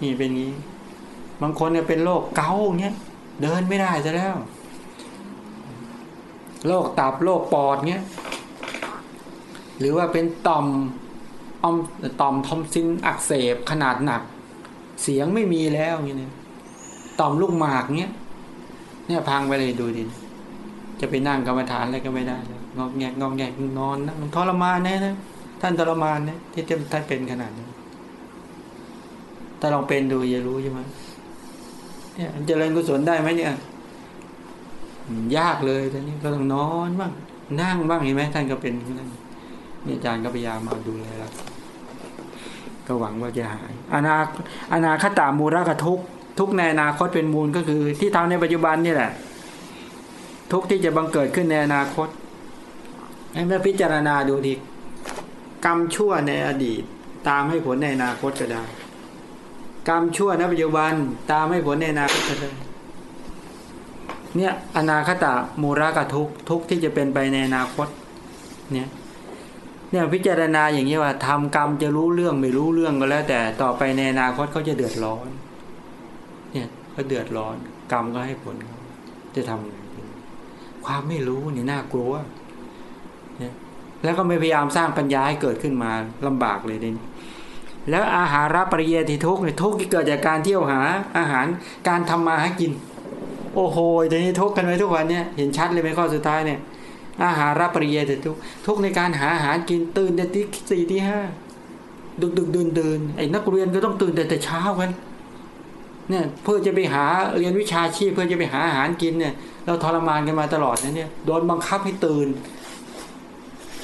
Speaker 1: นี่เป็นงี้ บางคนเนี่ยเป็นโรคเกาต์เงี้ย เดินไม่ได้ซะแล้ว โรคตับโรคปอดเงี้ย หรือว่าเป็นต่อม อมต่อมทอมซินอักเสบขนาดหนัก เสียงไม่มีแล้วอย่างเงี้ต่อมลูกหมากเงี้ยเนี่ยพังไปเลยดูดิจะไปนั่งกรรมฐานอะไรก็ไม่ได้แล้วงอกแงกงอกแงกนอนนะมันทรมานแน่นะท่านทรมานนะที่ท่านเป็นขนาดนี้ถ้าลองเป็นดูจะรู้ใช่ไหมเนี่ยเจริญกุศลได้ไหมเนี่ยยากเลยตอนนี้ก็ต้องนอนบ้างนั่งบ้างเห็นไหมท่านก็เป็นนั่นนี่อาจารย์ก็พยายามมาดูแลแล้ว ก็หวังว่าจะหาย อนาอนาคตามูลกทุกทุกในอนาคตเป็นมูลก็คือ ที่ทำในปัจจุบันนี่แหละ ทุกที่จะบังเกิดขึ้นในอนาคตให้มาพิจารณาดูทีกรรมชั่วในอดีต ตามให้ผลในอนาคตก็ได้ กรรมชั่วในปัจจุบันตามให้ผลในอนาคตก็ได้เนี่ยอนาคตามูรากทุกทุกที่จะเป็นไปในอนาคต เนี่ย เนี่ยพิจารณาอย่างนี้ว่าทำกรรมจะรู้เรื่องไม่รู้เรื่องก็แล้ว แต่ต่อไปในอนาคตเขาจะเดือดร้อน เนี่ยเขาเดือดร้อน กรรมก็ให้ผลจะทำไงความไม่รู้เนี่ยน่ากลัวเนี่ยแล้วก็ไม่พยายามสร้างปัญญาให้เกิดขึ้นมาลำบากเลยเด่นแล้วอาหารรับปริเยติทุกเนี่ยทุกที่เกิดจากการเที่ยวหาอาหารการทำมาหากิน โอ้โหเดี๋ยวนี้ทุกกันไว้ทุกวันเนี่ยเห็นชัดเลยไหมข้อสุดท้ายเนี่ย อาหารรับปริเยติทุกทุกในการหาอาหารกินตื่นแต่ตีสี่ตีห้าดึกดึกเดินเดินไอ้นักเรียนก็ต้องตื่นแต่แต่เช้ากันเนี่ยเพื่อจะไปหาเรียนวิชาชีพเพื่อจะไปหาอาหารกินเนี่ย เราทรมานกันมาตลอดนะเนี่ยโดนบังคับให้ตื่น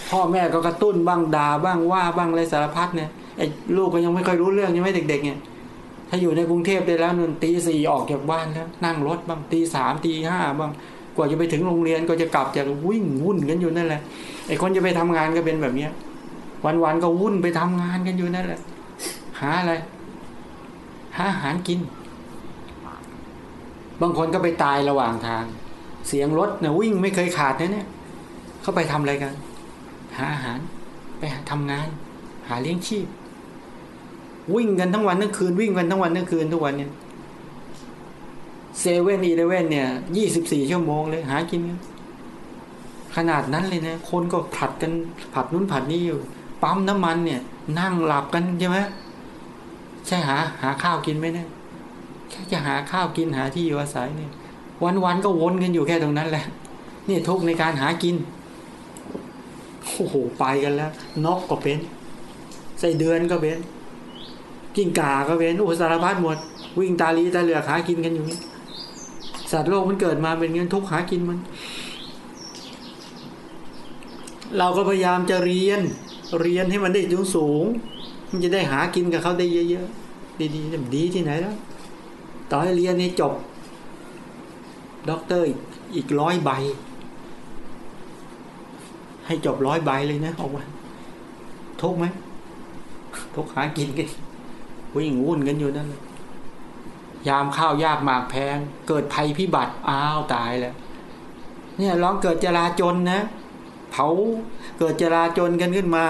Speaker 1: พ่อแม่ก็กระตุ้นบ้างด่าบ้างว่าบ้างอะไรสารพัดเนี่ยไอ้ลูกก็ยังไม่ค่อยรู้เรื่องยังไม่เด็ก ๆ เนี่ย ถ้าอยู่ในกรุงเทพได้แล้วนนตีสี่ออกจากบ้านแล้วนั่งรถบ้างตีสามตีห้าบ้าง กว่าจะไปถึงโรงเรียนก็จะกลับจากวิ่งวุ่นกันอยู่นั่นแหละไอ้คนจะไปทำงานก็เป็นแบบเนี้ย วันๆก็วุ่นไปทำงานกันอยู่นั่นแหละ หาอะไร หาอาหารกิน บางคนก็ไปตายระหว่างทาง เสียงรถเนี่ยวิ่งไม่เคยขาดนะเนี่ยเขาไปทำอะไรกัน หาอาหาร ไปหาทำงาน หาเลี้ยงชีพ วิ่งกันทั้งวันทั้งคืนวิ่งกันทั้งวันทั้งคืนทุกวันเนี่ย เซเว่นอีเลเว่นเนี่ยยี่สิบสี่ชั่วโมงเลย หากิน ขนาดนั้นเลยนะ คนก็ผัดกันผัดนู้นผัดนี้อยู่ ปั๊มน้ำมันเนี่ย นั่งหลับกันใช่ไหมใช่หา หาข้าวกินไหมเนี่ยแค่จะหาข้าวกินหาที่อยู่อาศัยเนี่ย วันๆก็วนกันอยู่แค่ตรงนั้นแหละนี่ทุกในการหากินโอ้โหไปกันแล้วนกก็เป็นไส้เดือนก็เป็น กิ้งก่าก็เป็นโอ้สารพัดหมด วิ่งตาลีตาเหลือกหากินกันอยู่นี่ สัตว์โลกมันเกิดมาเป็นเงินทุกข์หากินมัน เราก็พยายามจะเรียน เรียนให้มันได้สูงสูง มันจะได้หากินกับเขาได้เยอะๆดีๆดีที่ไหนแล้วต่อให้เรียนนี่จบด็อกเตอร์อีกร้อยใบ ให้จบร้อยใบเลยนะออกมาทุกไหมทุกหากินกันวิ่งวุ่นกันอยู่นั่นเลย ยามข้าวยากหมากแพง เกิดภัยพิบัติอ้าวตายแล้ว เนี่ยร้องเกิดจราจนนะเผาเกิดจราจนกันขึ้นมา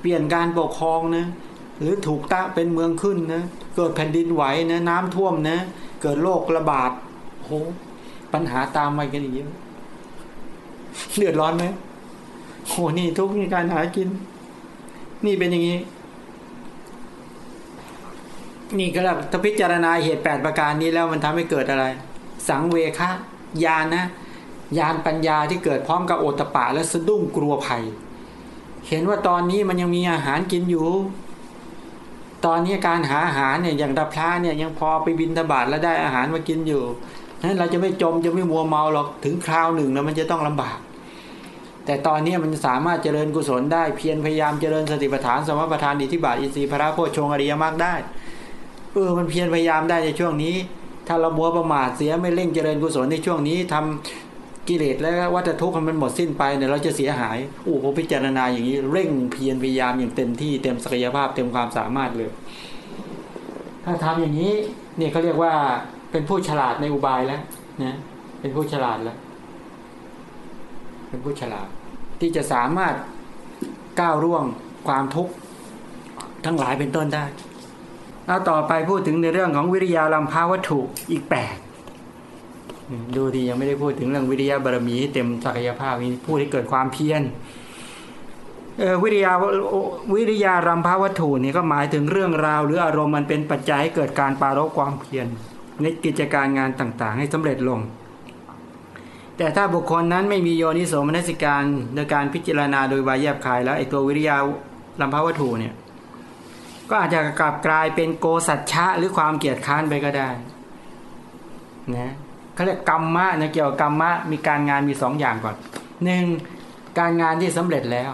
Speaker 1: เปลี่ยนการปกครองนะหรือถูกตั้งเป็นเมืองขึ้นนะเกิดแผ่นดินไหวนะน้ำท่วมนะเกิดโรคระบาดโหปัญหาตามมากันอีกเยอะเดือดร้อนไหมโหนี่ทุกในการหากิน นี่เป็นอย่างนี้ นี่ก็แล้วถ้าพิจารณาเหตุแปดประการนี้แล้วมันทำให้เกิดอะไร สังเวคะญาณนะญาณปัญญาที่เกิดพร้อมกับโอตปะและสะดุ้งกลัวภัย เห็นว่าตอนนี้มันยังมีอาหารกินอยู่ ตอนนี้การหาอาหารเนี่ยอย่างดับพระเนี่ยยังพอไปบินทบาทแล้วได้อาหารมากินอยู่นั้นเราจะไม่จมจะไม่มัวเมาหรอกถึงคราวหนึ่งแล้วมันจะต้องลำบาก แต่ตอนนี้มันสามารถเจริญกุศลได้เพียรพยายามเจริญสติปัฏฐานสมปัฏฐานอิทธิบาทอินทรีพระโพชฌงอริยมรรคได้ เออมันเพียรพยายามได้ในช่วงนี้ ถ้าเราบัวประมาทเสียไม่เร่งเจริญกุศลในช่วงนี้ทำกิเลสและวัฏทุกข์มันหมดสิ้นไปเนี่ยเราจะเสียหายโอ้โหพิจารณาอย่างนี้ เร่งเพียรพยายามอย่างเต็มที่เต็มศักยภาพเต็มความสามารถเลย ถ้าทำอย่างนี้เนี่ยเขาเรียกว่าเป็นผู้ฉลาดในอุบายแล้วนะเป็นผู้ฉลาดแล้ว เป็นผู้ฉลาด ที่จะสามารถก้าวร่วงความทุกข์ทั้งหลายเป็นต้นได้ เอาต่อไปพูดถึงในเรื่องของวิริยาลัมพาวัตถุอีกแปดดูดียังไม่ได้พูดถึงเรื่องวิริยะบารมีเต็มศักยภาพนี้พูดให้เกิดความเพียรวิริยาวิริยารัมพาวัตถุนี่ก็หมายถึงเรื่องราว หรืออารมณ์มันเป็นปัจจัยให้เกิดการปารกความเพียรในกิจการงานต่างๆ ให้สำเร็จลง แต่ถ้าบุคคลนั้นไม่มีโยนิโสมนสิการในการพิจารณาโดยวายแยบคายแล้วไอ้ตัววิริยาลัมพาวัตถุเนี่ย ก็อาจจะกลับกลายเป็นโกสัจฉะหรือความเกียดค้านไปก็ได้นะเขาเรียกกรรมะนะเกี่ยวกับกรรมะมีการงานมีสองอย่างก่อนหนึ่งการงานที่สำเร็จแล้ว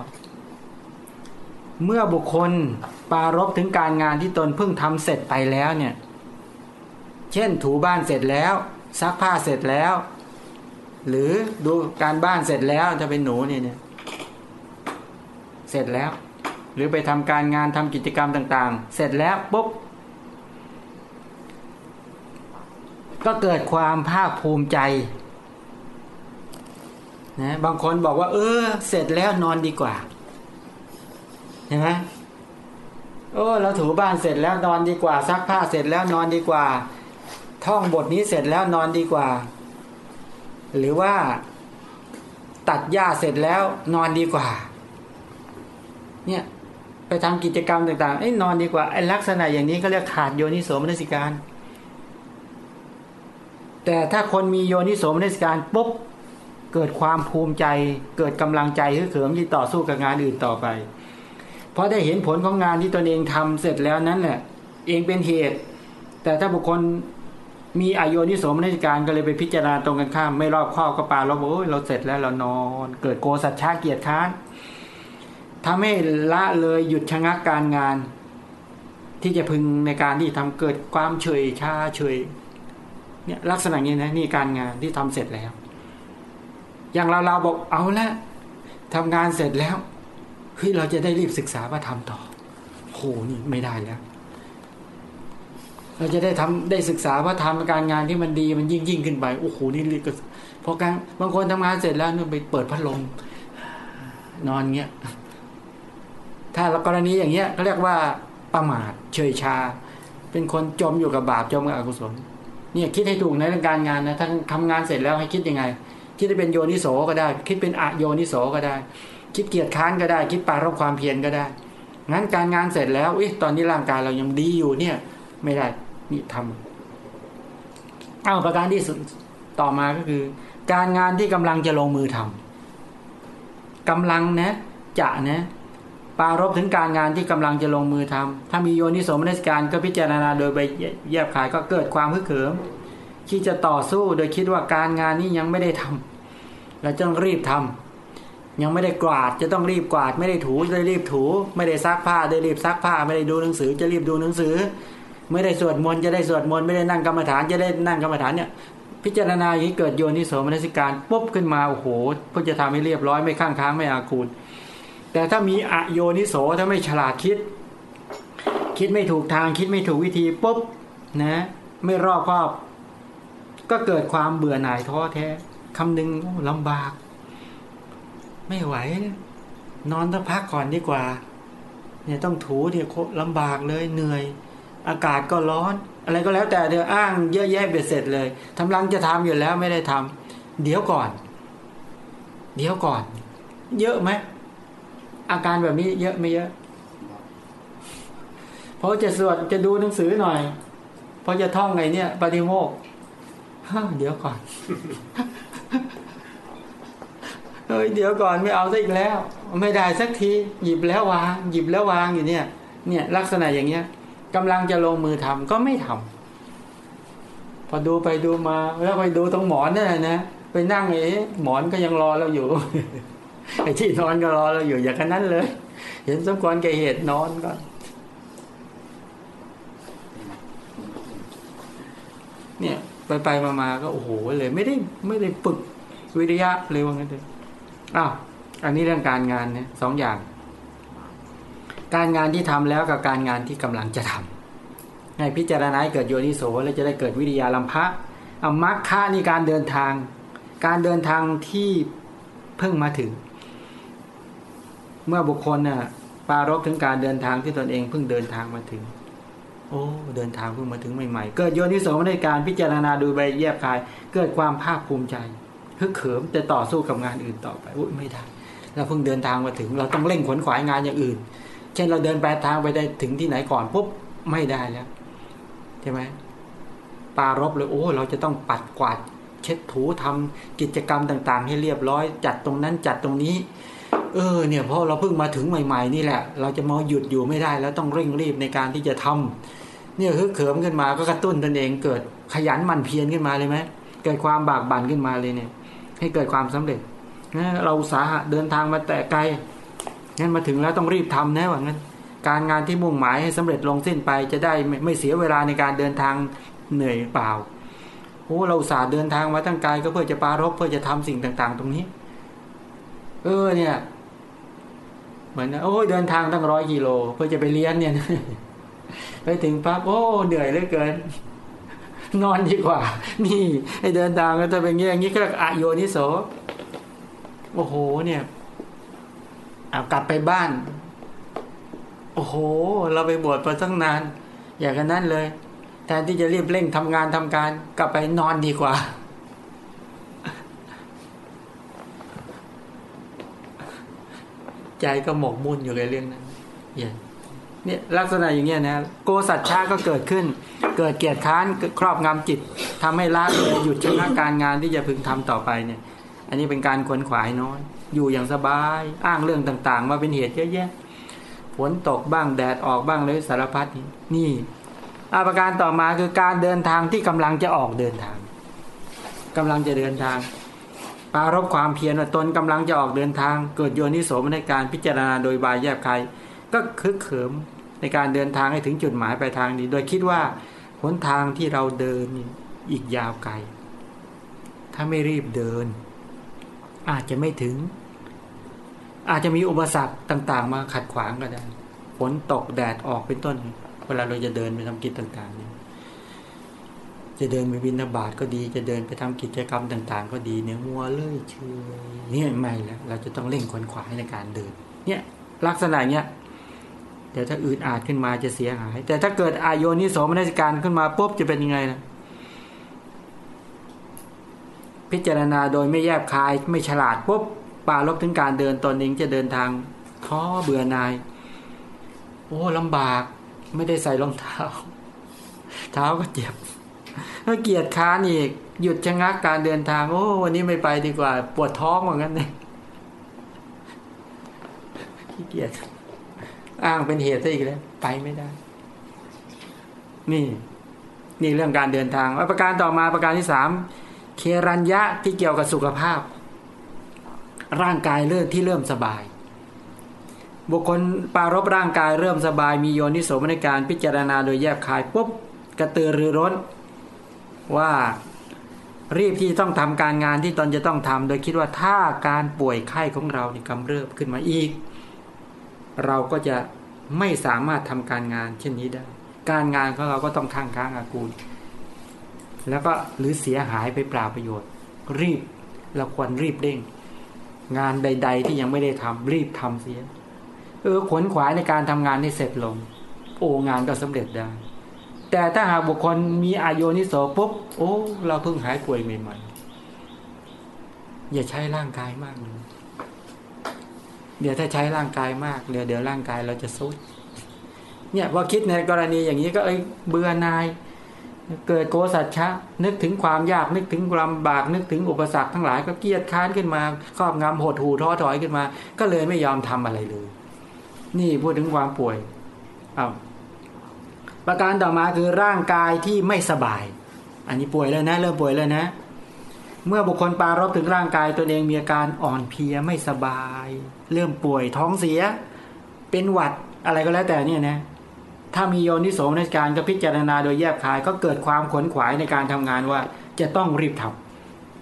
Speaker 1: เมื่อบุคคลปารบถึงการงานที่ตนเพิ่งทำเสร็จไปแล้วเนี่ย เช่นถูบ้านเสร็จแล้ว ซักผ้าเสร็จแล้ว หรือดูการบ้านเสร็จแล้วจะเป็นหนูเนี่ยเสร็จแล้ว หรือไปทำการงานทำกิจกรรมต่างๆ เสร็จแล้วปุ๊บก็เกิดความภาคภูมิใจนะบางคนบอกว่า เออ เสร็จแล้วนอนดีกว่าเห็นไหมโอ้เราถูบ้านเสร็จแล้วนอนดีกว่าซักผ้าเสร็จแล้วนอนดีกว่า ท่องบทนี้เสร็จแล้วนอนดีกว่า หรือว่าตัดหญ้าเสร็จแล้วนอนดีกว่า เนี่ย ไปทำกิจกรรมต่างๆไอ้นอนดีกว่าไอ้ลักษณะอย่างนี้ก็เรียกขาดโยนิโสมนสิการ แต่ถ้าคนมีโยนิโสมนสิการปุ๊บเกิดความภูมิใจ เกิดกำลังใจฮึกเหิมที่ต่อสู้กับงานอื่นต่อไป เพราะได้เห็นผลของงานที่ตนเองทำเสร็จแล้วนั้นแหละเองเป็นเหตุ แต่ถ้าบุคคลมีอโยนิโสมนสิการก็เลยไปพิจารณาตรงกันข้าม ไม่รอบคอบก็ปาเราบอกเราเสร็จแล้วเรานอน เกิดโกสัจฉาเกียรติค้าน ทำให้ละเลยหยุดชะงักการงาน ที่จะพึงในการที่ทำเกิดความเฉยชาเฉยเนี่ยลักษณะนี้นะนี่การงานที่ทำเสร็จแล้ว อย่างเราเราบอกเอาละทำงานเสร็จแล้วเฮ้ยเราจะได้รีบศึกษาว่าทำต่อโหนี่ไม่ได้แล้ว เราจะได้ทำได้ศึกษาว่าทำการงานที่มันดีมันยิ่งยิ่งขึ้นไปโอ้โหนี่รีบพอการบางคนทำงานเสร็จแล้วนี่ยไปเปิดพัดลมนอนเงี้ย ถ้ากรณีอย่างเงี้ยเขาเรียกว่าประมาทเฉยชา เป็นคนจมอยู่กับบาปจมกับอกุศลเนี่ยคิดให้ถูกในเรื่องการงานนะท่านทำงานเสร็จแล้วให้คิดยังไง คิดให้เป็นโยนิโสก็ได้ คิดเป็นอโยนิโสก็ได้ คิดเกียรติค้านก็ได้ คิดปารบความเพียรก็ได้ งั้นการงานเสร็จแล้วอุ้ยตอนนี้ร่างกายเรายังดีอยู่เนี่ย ไม่ได้นี่ทำเอาประการที่สุดต่อมาก็คือ การงานที่กำลังจะลงมือทำกำลังนะจะนะ ปารบถึงการงานที่กำลังจะลงมือทำถ้ามีโยนิโสมนสิการก็พิจารณาโดยไปแยบขายก็เกิดความฮึกเหิมที่จะต่อสู้โดยคิดว่าการงานนี้ยังไม่ได้ทำเราต้องรีบทำยังไม่ได้กวาดจะต้องรีบกวาด ไม่ได้ถูจะได้รีบถู ไม่ได้ซักผ้าได้รีบซักผ้า ไม่ได้ดูหนังสือจะรีบดูหนังสือ ไม่ได้สวดมนต์จะได้สวดมนต์ไม่ได้นั่งกรรมฐานจะได้นั่งกรรมฐานเนี่ยพิจารณาอย่างนี้เกิดโยนิโสมนสิการปุ๊บขึ้นมาโอ้โหเพื่อจะทำให้เรียบร้อยไม่ข้างค้างไม่อาคูล แต่ถ้ามีอโยนิโสถ้าไม่ฉลาดคิด คิดไม่ถูกทางคิดไม่ถูกวิธีปุ๊บนะไม่รอบครอบ ก็เกิดความเบื่อหน่ายท้อแท้คำนึงลำบาก ไม่ไหว นอนต้องพักก่อนดีกว่า เนี่ยต้องถูเนี่ยลำบากเลยเหนื่อย อากาศก็ร้อน อะไรก็แล้วแต่เดี๋ยวอ้างเยอะแยะเบ็ดเสร็จเลยทำลังจะทำอยู่แล้วไม่ได้ทำเดี๋ยวก่อน เดี๋ยวก่อน เยอะไหม อาการแบบนี้เยอะไม่เยอะพอจะสวดจะดูหนังสือหน่อย พอจะท่องไงเนี่ยปฏิโมกเดี๋ยวก่อนเฮ้ยเดี๋ยวก่อนไม่เอาซะอีกแล้ว ไม่ได้สักทีหยิบแล้ววาง หยิบแล้ววางอยู่เนี่ย เนี่ยลักษณะอย่างเงี้ยกำลังจะลงมือทำก็ไม่ทำพอดูไปดูมาแล้วไปดูตรงหมอนนั่นแหละนะไปนั่งเอ๊ะหมอนก็ยังรอเราอยู่ ไอ้ที่นอนก็รอเราอยู่อย่างนั้นเลย เห็นสมควรแก่เหตุนอนก่อนเนี่ย ไปไปมามาก็โอ้โหเลย ไม่ได้ไม่ได้ฝึกวิริยะเลยว่างั้นเลยอ้าวอันนี้เรื่องการงานเนี่ยสองอย่าง การงานที่ทำแล้วกับการงานที่กำลังจะทำในพิจารณาเกิดโยนิโสแล้วจะได้เกิดวิริยาลัมพะอามัคคะนี่การเดินทาง การเดินทางที่เพิ่งมาถึง เมื่อบุคคลน่ะปารบถึงการเดินทางที่ตนเองเพิ่งเดินทางมาถึง โอ้เดินทางเพิ่งมาถึงใหม่ๆ เกิดโยนิโสในการพิจารณาดูใบแยบคาย เกิดความภาคภูมิใจฮึกเขิมจะต่อสู้กับงานอื่นต่อไปอุ้ยไม่ได้เราเพิ่งเดินทางมาถึง เราต้องเร่งขวนขวายงานอย่างอื่น เช่นเราเดินไปทางไปได้ถึงที่ไหนก่อนปุ๊บไม่ได้แล้วใช่ไหมปารบเลยโอ้ เราจะต้องปัดกวาดเช็ดถูทำกิจกรรมต่าง ๆ ให้เรียบร้อย จัดตรงนั้นจัดตรงนี้ เออเนี่ยเพราะเราเพิ่งมาถึงใหม่ ๆ นี่แหละ เราจะมาหยุดอยู่ไม่ได้แล้วต้องเร่งรีบในการที่จะทำเนี่ยฮึกเขิมขึ้นมาก็กระตุ้นตนเองเกิดขยันหมั่นเพียรขึ้นมาเลยไหมเกิดความบากบั่นขึ้นมาเลยเนี่ย ให้เกิดความสำเร็จนะเราสาหะเดินทางมาแต่ไกลงั้นมาถึงแล้วต้องรีบทำนะว่างั้น การงานที่มุ่งหมายให้สำเร็จลงสิ้นไปจะได้ไม่เสียเวลาในการเดินทางเหนื่อยเปล่าโอ้เราสาเดินทางมาตั้งไกลก็เพื่อจะปารบเพื่อจะทำสิ่งต่าง ๆ ตรงนี้ เออเนี่ยเหมือนโอ้ยเดินทางตั้งร้อยกิโลเพื่อจะไปเรียนเนี่ยไปถึงปั๊บโอ้เหนื่อยเหลือเกิน นอนดีกว่า นี่ไอเดินทางก็จะเป็นอย่างนี้ก็อโยนิโสโอ้โห เนี่ยเอากลับไปบ้าน โอ้โห เราไปบวชมาตั้งนาน อย่างนั้นเลยแทนที่จะรีบเร่งทำงานทำการ กลับไปนอนดีกว่า ใจก็หมกมุ่นอยู่ในเรื่องนั้นเนี่ยลักษณะอย่างเงี้ยนะโกสัจชาก็เกิดขึ้น เกิดเกียรติค้านครอบงำจิตทำให้ละเลยหยุดชะงักการงานที่จะพึงทำต่อไปเนี่ย อันนี้เป็นการควนขวายน้อย อยู่อย่างสบายอ้างเรื่องต่างๆ มาเป็นเหตุเยอะแยะฝนตกบ้างแดดออกบ้างเลยสารพัดนี่อาประการต่อมาคือการเดินทางที่กำลังจะออกเดินทางกำลังจะเดินทาง ปารบความเพียรตนกำลังจะออกเดินทาง เกิดโยนิโสมในการพิจารณาโดยบายแยบใคร ก็คึกเขิมในการเดินทางให้ถึงจุดหมายปลายทางนี้ โดยคิดว่าหนทางที่เราเดินอีกยาวไกล ถ้าไม่รีบเดิน อาจจะไม่ถึง อาจจะมีอุปสรรคต่าง ๆ มาขัดขวางก็ได้ฝนตกแดดออกเป็นต้น เวลาเราจะเดินไปทำกิจต่างๆน จะเดินไปบินบาตก็ดี จะเดินไปทำกิจกรรมต่าง ๆ ก็ดีเนี่ยมัวเลยเชื่อเนี่ยไม่แล้วเราจะต้องเร่งขวนขวายในการเดิน เนี่ยลักษณะเนี้ยเดี๋ยวถ้าอืดอาดขึ้นมาจะเสียหาย แต่ถ้าเกิดอายโยนิโสมนัสการขึ้นมาปุ๊บจะเป็นยังไงนะพิจารณาโดยไม่แยบคายไม่ฉลาดปุ๊บปาลบถึงการเดินตนเองจะเดินทางท้อเบื่อนาย โอ้ลำบากไม่ได้ใส่รองเท้า เท้าก็เจ็บ ถ้าเกียดค้านอีก หยุดชะงักการเดินทาง โอ้วันนี้ไม่ไปดีกว่า ปวดท้องเหมือนกันเลยขี้เกียจอ้างเป็นเหตุซะอีกแล้ว ไปไม่ได้ นี่ นี่เรื่องการเดินทางประการต่อมาประการที่สามเครัญญะที่เกี่ยวกับสุขภาพ ร่างกายเริ่มที่เริ่มสบาย บุคคลปารบร่างกายเริ่มสบาย มีโยนิโสมนการพิจารณาโดยแยบคายปุ๊บกระตือรือร้น ว่ารีบที่ต้องทำการงานที่ตนจะต้องทำโดยคิดว่าถ้าการป่วยไข้ของเรานี่กำเริบขึ้นมาอีก เราก็จะไม่สามารถทำการงานเช่นนี้ได้ การงานของเราก็ต้องค้างค้างอากูล แล้วก็หรือเสียหายไปเปล่าประโยชน์ รีบเราควรรีบเร่ง งานใด ๆ ที่ยังไม่ได้ทำรีบทำเสีย เออขวนขวายในการทำงานให้เสร็จลง โอ้งานก็สำเร็จได้ แต่ถ้าหากบุคคลมีอายุนิโสปุ๊บโอ้เราเพิ่งหายป่วยใหม่ๆอย่าใช้ร่างกายมากเลยเดี๋ยวถ้าใช้ร่างกายมากเดี๋ยวเดี๋ยวร่างกายเราจะสุดเนี่ยพอคิดในกรณีอย่างนี้ก็เอ้ยเบื่อนาย เกิดโกสัจฉะนึกถึงความยากนึกถึงลำบาก นึกถึงอุปสรรคทั้งหลายก็เกียดค้านขึ้นมาครอบงำหดหูท้อถอยขึ้นมา ก็เลยไม่ยอมทำอะไรเลย นี่พูดถึงความป่วยเอา ประการต่อมาคือร่างกายที่ไม่สบาย อันนี้ป่วยแล้วนะ เริ่มป่วยแล้วนะ เมื่อบุคคลปารบถึงร่างกายตัวเองมีอาการอ่อนเพลียไม่สบาย เริ่มป่วยท้องเสีย เป็นหวัดอะไรก็แล้วแต่เนี่ยนะ ถ้ามีโยนิโสมนการก็พิจารณาโดยแยบคาย ก็เกิดความขวนขวายในการทำงานว่าจะต้องรีบท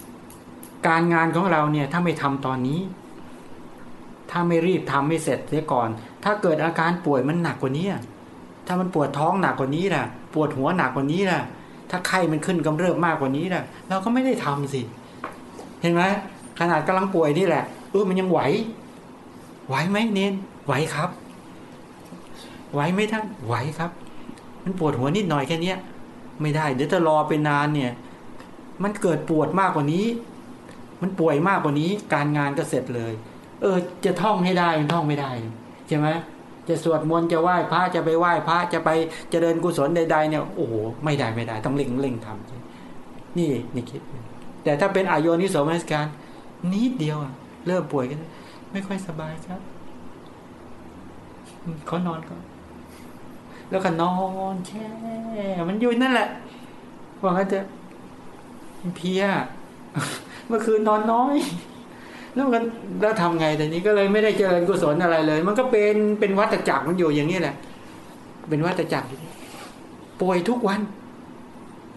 Speaker 1: ำการงานของเราเนี่ยถ้าไม่ทำตอนนี้ ถ้าไม่รีบทำไม่เสร็จเสียก่อน ถ้าเกิดอาการป่วยมันหนักกว่านี้ ถ้ามันปวดท้องหนักกว่านี้ล่ะ ปวดหัวหนักกว่านี้ล่ะ ถ้าไข้มันขึ้นกำเริบมากกว่านี้ล่ะ เราก็ไม่ได้ทำสิ เห็นไหมขนาดกำลังป่วยนี่แหละเออมันยังไหว ไหวไหมเน้นไหวครับ ไหวไหมท่านไหวครับ มันปวดหัวนิดหน่อยแค่เนี้ย ไม่ได้ เดี๋ยวจะรอไปนานเนี่ย มันเกิดปวดมากกว่านี้ มันป่วยมากกว่านี้ การงานก็เสร็จเลย เออ จะท่องให้ได้มันท่องไม่ได้ใช่ไหม จะสวดมนต์จะไหว้พระจะไปไหว้พระจะไปเจริญกุศลใดๆเนี่ยโอ้โหไม่ได้ไม่ได้ ต้องเล่งเล่งทำนี่นี่คิด แต่ถ้าเป็นอายโยนิโสมนสการนิดเดียวอะเริ่มป่วยกันไม่ค่อยสบายครับเขานอนก็แล้วก็นอนแช่มันอยู่นั่นแหละว่างั้นจะเพียเมื่อคืนนอนน้อย แล้วกันแล้วทำไงแต่นี้ก็เลยไม่ได้เจริญกุศลอะไรเลย มันก็เป็นเป็นวัฏจักรมันอยู่อย่างนี้แหละ เป็นวัฏจักรป่วยทุกวัน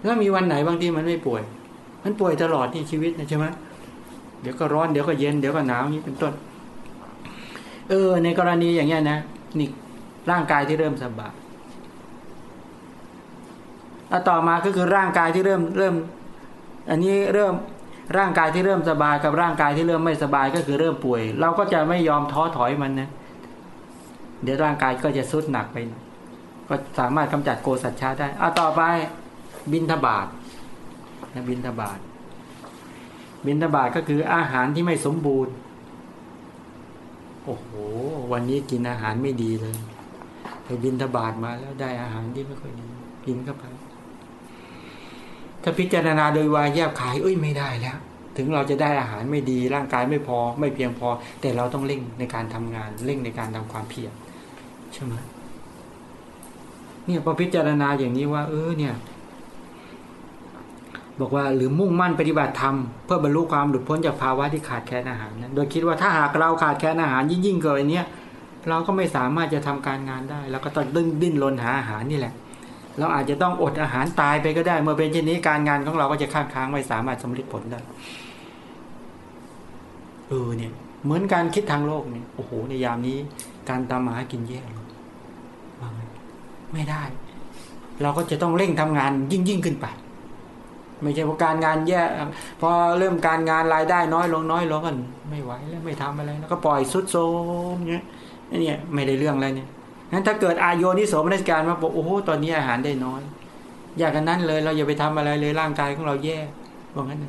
Speaker 1: แล้วมีวันไหนบางทีมันไม่ป่วย มันป่วยตลอดที่ชีวิตนะใช่ไหมเดี๋ยวก็ร้อนเดี๋ยวก็เย็นเดี๋ยวก็หนาวนี้เป็นต้น เออ ในกรณีอย่างเงี้ยนะนี่ร่างกายที่เริ่มสบายอต่อมาก็คือร่างกายที่เริ่มเริ่ม อันนี้เริ่ม ร่างกายที่เริ่มสบายกับร่างกายที่เริ่มไม่สบายก็คือเริ่มป่วย เราก็จะไม่ยอมท้อถอยมันนะเดี๋ยวร่างกายก็จะสุดหนักไป ก็สามารถกำจัดโกสัจชาได้เอาต่อไปบินทบาทนะบินทบาทบินทบาทก็คืออาหารที่ไม่สมบูรณ์ โอ้โห วันนี้กินอาหารไม่ดีเลย ไปบินทบาทมาแล้วได้อาหารที่ไม่ค่อยดี กินเข้าไป ถ้าพิจารณาโดยวายแยบขายเอ้ยไม่ได้แล้ว ถึงเราจะได้อาหารไม่ดีร่างกายไม่พอไม่เพียงพอ แต่เราต้องเร่งในการทำงานเร่งในการทำความเพียรใช่ไหมเนี่ยพอพิจารณาอย่างนี้ว่า เออเนี่ย บอกว่าหรือมุ่งมั่นปฏิบัติธรรมเพื่อบรรลุความหลุดพ้นจากภาวะที่ขาดแคลนอาหารนะโดยคิดว่าถ้าหากเราขาดแคลนอาหารยิ่งยิ่งเกินเนี้ยเราก็ไม่สามารถจะทำการงานได้ แล้วก็ต้องดิ้นรนหาอาหารนี่แหละ เราอาจจะต้องอดอาหารตายไปก็ได้ เมื่อเป็นเช่นนี้การงานของเราก็จะค้างค้างไม่สามารถสำเร็จผลได้เออเนี่ย เหมือนการคิดทางโลกเนี่ยโอ้โหในยามนี้ การตามหากินแย่ไม่ได้ เราก็จะต้องเร่งทำงานยิ่งยิ่งขึ้นไป ไม่ใช่ว่าการงานแย่พอเริ่มการงานรายได้น้อยลงน้อยลงกัน ไม่ไหวแล้วไม่ทำอะไรแล้วก็ปล่อยสุดโซมเนี่ยนี่ไม่ได้เรื่องอะไรเนี่ย นั้นถ้าเกิดอาโยนิโสมนัสการมาบอกโอ้โหตอนนี้อาหารได้น้อย อยากกันนั้นเลย เราอย่าไปทำอะไรเลยร่างกายของเราแย่บอกงั้น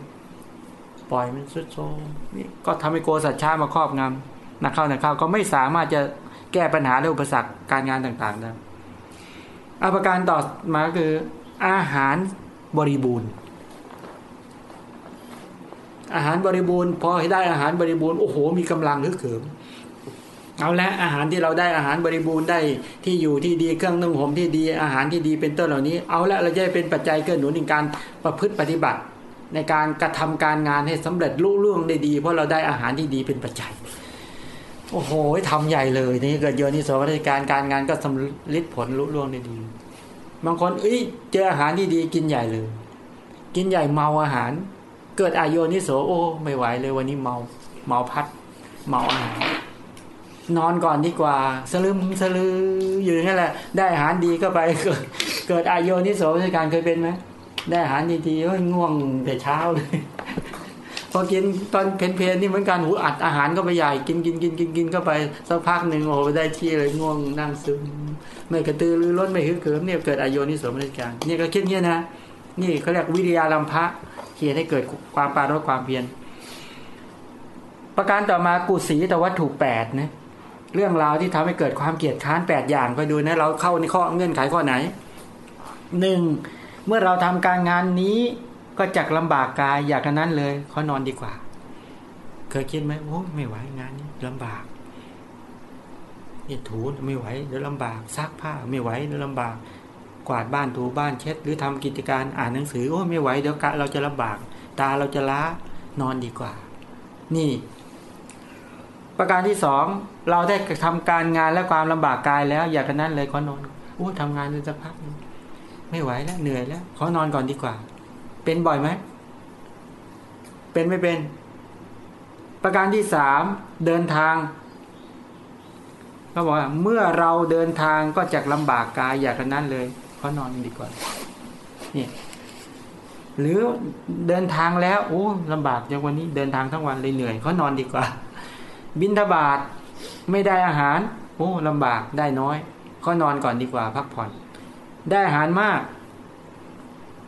Speaker 1: ปล่อยมันสุดโทมนี่ก็ทำให้โกสัจฉามาครอบงำนักเข้านักเข้าก็ไม่สามารถจะแก้ปัญหาและอุปสรรคการงานต่างๆได้อาประการต่อมาคือ อาหารบริบูรณ์ อาหารบริบูรณ์ พอให้ได้อาหารบริบูรณ์โอ้โห มีกำลังฮึกเหิม เอาละอาหารที่เราได้อาหารบริบูรณ์ได้ที่อยู่ที่ดีเครื่องนุ่งห่มที่ดีอาหารที่ดีเป็นต้นเหล่านี้ เอาละเราจะเป็นปัจจัยเกื้อหนุนในการประพฤติปฏิบัติ ในการกระทำการงานให้สำเร็จลุล่วงได้ดี เพราะเราได้อาหารที่ดีเป็นปัจจัยโอ้โหทำใหญ่เลยนี่เกิดโยนิโสวัตการการงานก็สำลิดผลลุล่วงได้ดี บางคนเอ้ยเจออาหารที่ดีกินใหญ่เลย กินใหญ่เมาอาหาร เกิดอายโยนิโสโอ้ไม่ไหวเลยวันนี้เมาเมาพัด เมาอาหาร นอนก่อนดีกว่า สลึมสลืออยู่นั้นแหละ ได้อาหารดีก็ไปเกิดเกิดอายโยนิโสในการเคยเป็นไหมได้อาหารดีๆเฮ้ยง่วงแต่เช้าเลยพอกินตอนเพลนๆนี่เหมือนกันหูอัดอาหารก็ไปใหญ่กินกินกินกินกินก็ไปสักพักหนึ่งโอ้โหได้ที่เลยง่วงนั่งซึมไม่กระตือรือร้นไม่ฮึกเหิมเนี่ยเกิดอายโยนิโสมนสิการเนี่ยก็คิดเงี้ยนะนี่เขาเรียกวิทยาลัมพะเขียนให้เกิดความปารถความเพียรประการต่อมากุศีแต่วัตถุแปดนะ เรื่องราวที่ทำให้เกิดความเกลียดค้านแปดอย่างก็ดูนะเราเข้าในข้อเงื่อนไขข้อไหนหนึ่งเมื่อเราทำการงานนี้ก็จักลำบากกายอยากนั้นเลยเขานอนดีกว่า เคยคิดไหมโอ้ไม่ไหวงานนี้ลำบากนี่ถูไม่ไหวเดี๋ยวลำบากซักผ้าไม่ไหวเดี๋ยวลำบาก กวาดบ้านถูบ้านเช็ด หรือทำกิจการอ่านหนังสือโอ้ไม่ไหวเดี๋ยวกะเราจะลำบาก ตาเราจะล้านอนดีกว่า นี่ ประการที่สองเราได้ทำการงานและความลำบากกายแล้ว อยากกันนั้นเลยขอนอนโอ้ทำงานสักพักไม่ไหวแล้วเหนื่อยแล้วขอนอนก่อนดีกว่า เป็นบ่อยไหมเป็นไม่เป็น ประการที่สามเดินทางก็บอกว่าเมื่อเราเดินทางก็จะลำบากกายอยากกันนั้นเลยขอนอนดีกว่านี่หรือเดินทางแล้วโอ้ลำบากอย่างวันนี้เดินทางทั้งวันเลยเหนื่อยเขานอนดีกว่า บินทบาทไม่ได้อาหารโอ้ลำบากได้น้อยเขานอนก่อนดีกว่าพักผ่อน ได้อาหารมาก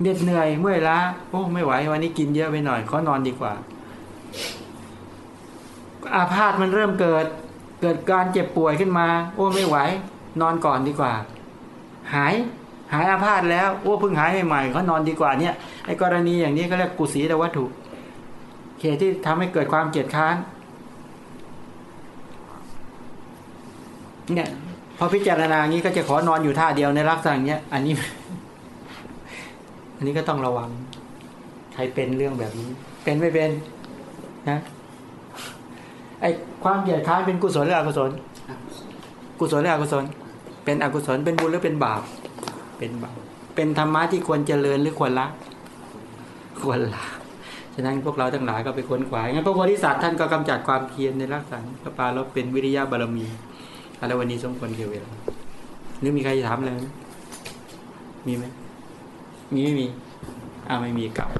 Speaker 1: เหน็ดเหนื่อยเมื่อยล้าโอ้ไม่ไหว วันนี้กินเยอะไปหน่อยเขานอนดีกว่า อาพาธมันเริ่มเกิด เกิดการเจ็บป่วยขึ้นมา โอ้ไม่ไหว นอนก่อนดีกว่า หายหายอาพาธแล้วโอ้เพิ่งหายใหม่ๆเขานอนดีกว่าเนี่ยไอ้กรณีอย่างนี้ก็เรียกกุศีตวัตถุเขตที่ทำให้เกิดความเกลียดค้าน เนี่ยพอพิจารณาางี้ก็จะขอนอนอยู่ท่าเดียวในลักษณะอย่างเนี้ย อันนี้ อันนี้ก็ต้องระวัง ใครเป็นเรื่องแบบนี้ เป็นไม่เป็นนะไอความเกลียดค้านเป็นกุศลหรืออกุศล กุศลหรืออกุศล เป็นอกุศลเป็นบุญหรือเป็นบาป เป็นบาป เป็นธรรมะที่ควรเจริญหรือควรละ ควรละฉะนั้นพวกเราทั้งหลายก็ไปค้นขวายงั้นพระโพธิสัตว์ท่านก็กำจัดความเพียรในลักษณะนี้พระปาลบเป็นวิริยะบารมี อะไรวันนี้สมควรเกี่ยวเวลาหรือมีใครจะถามอะไรไมีไหมมีไม่มี อ่าไม่มีกลับ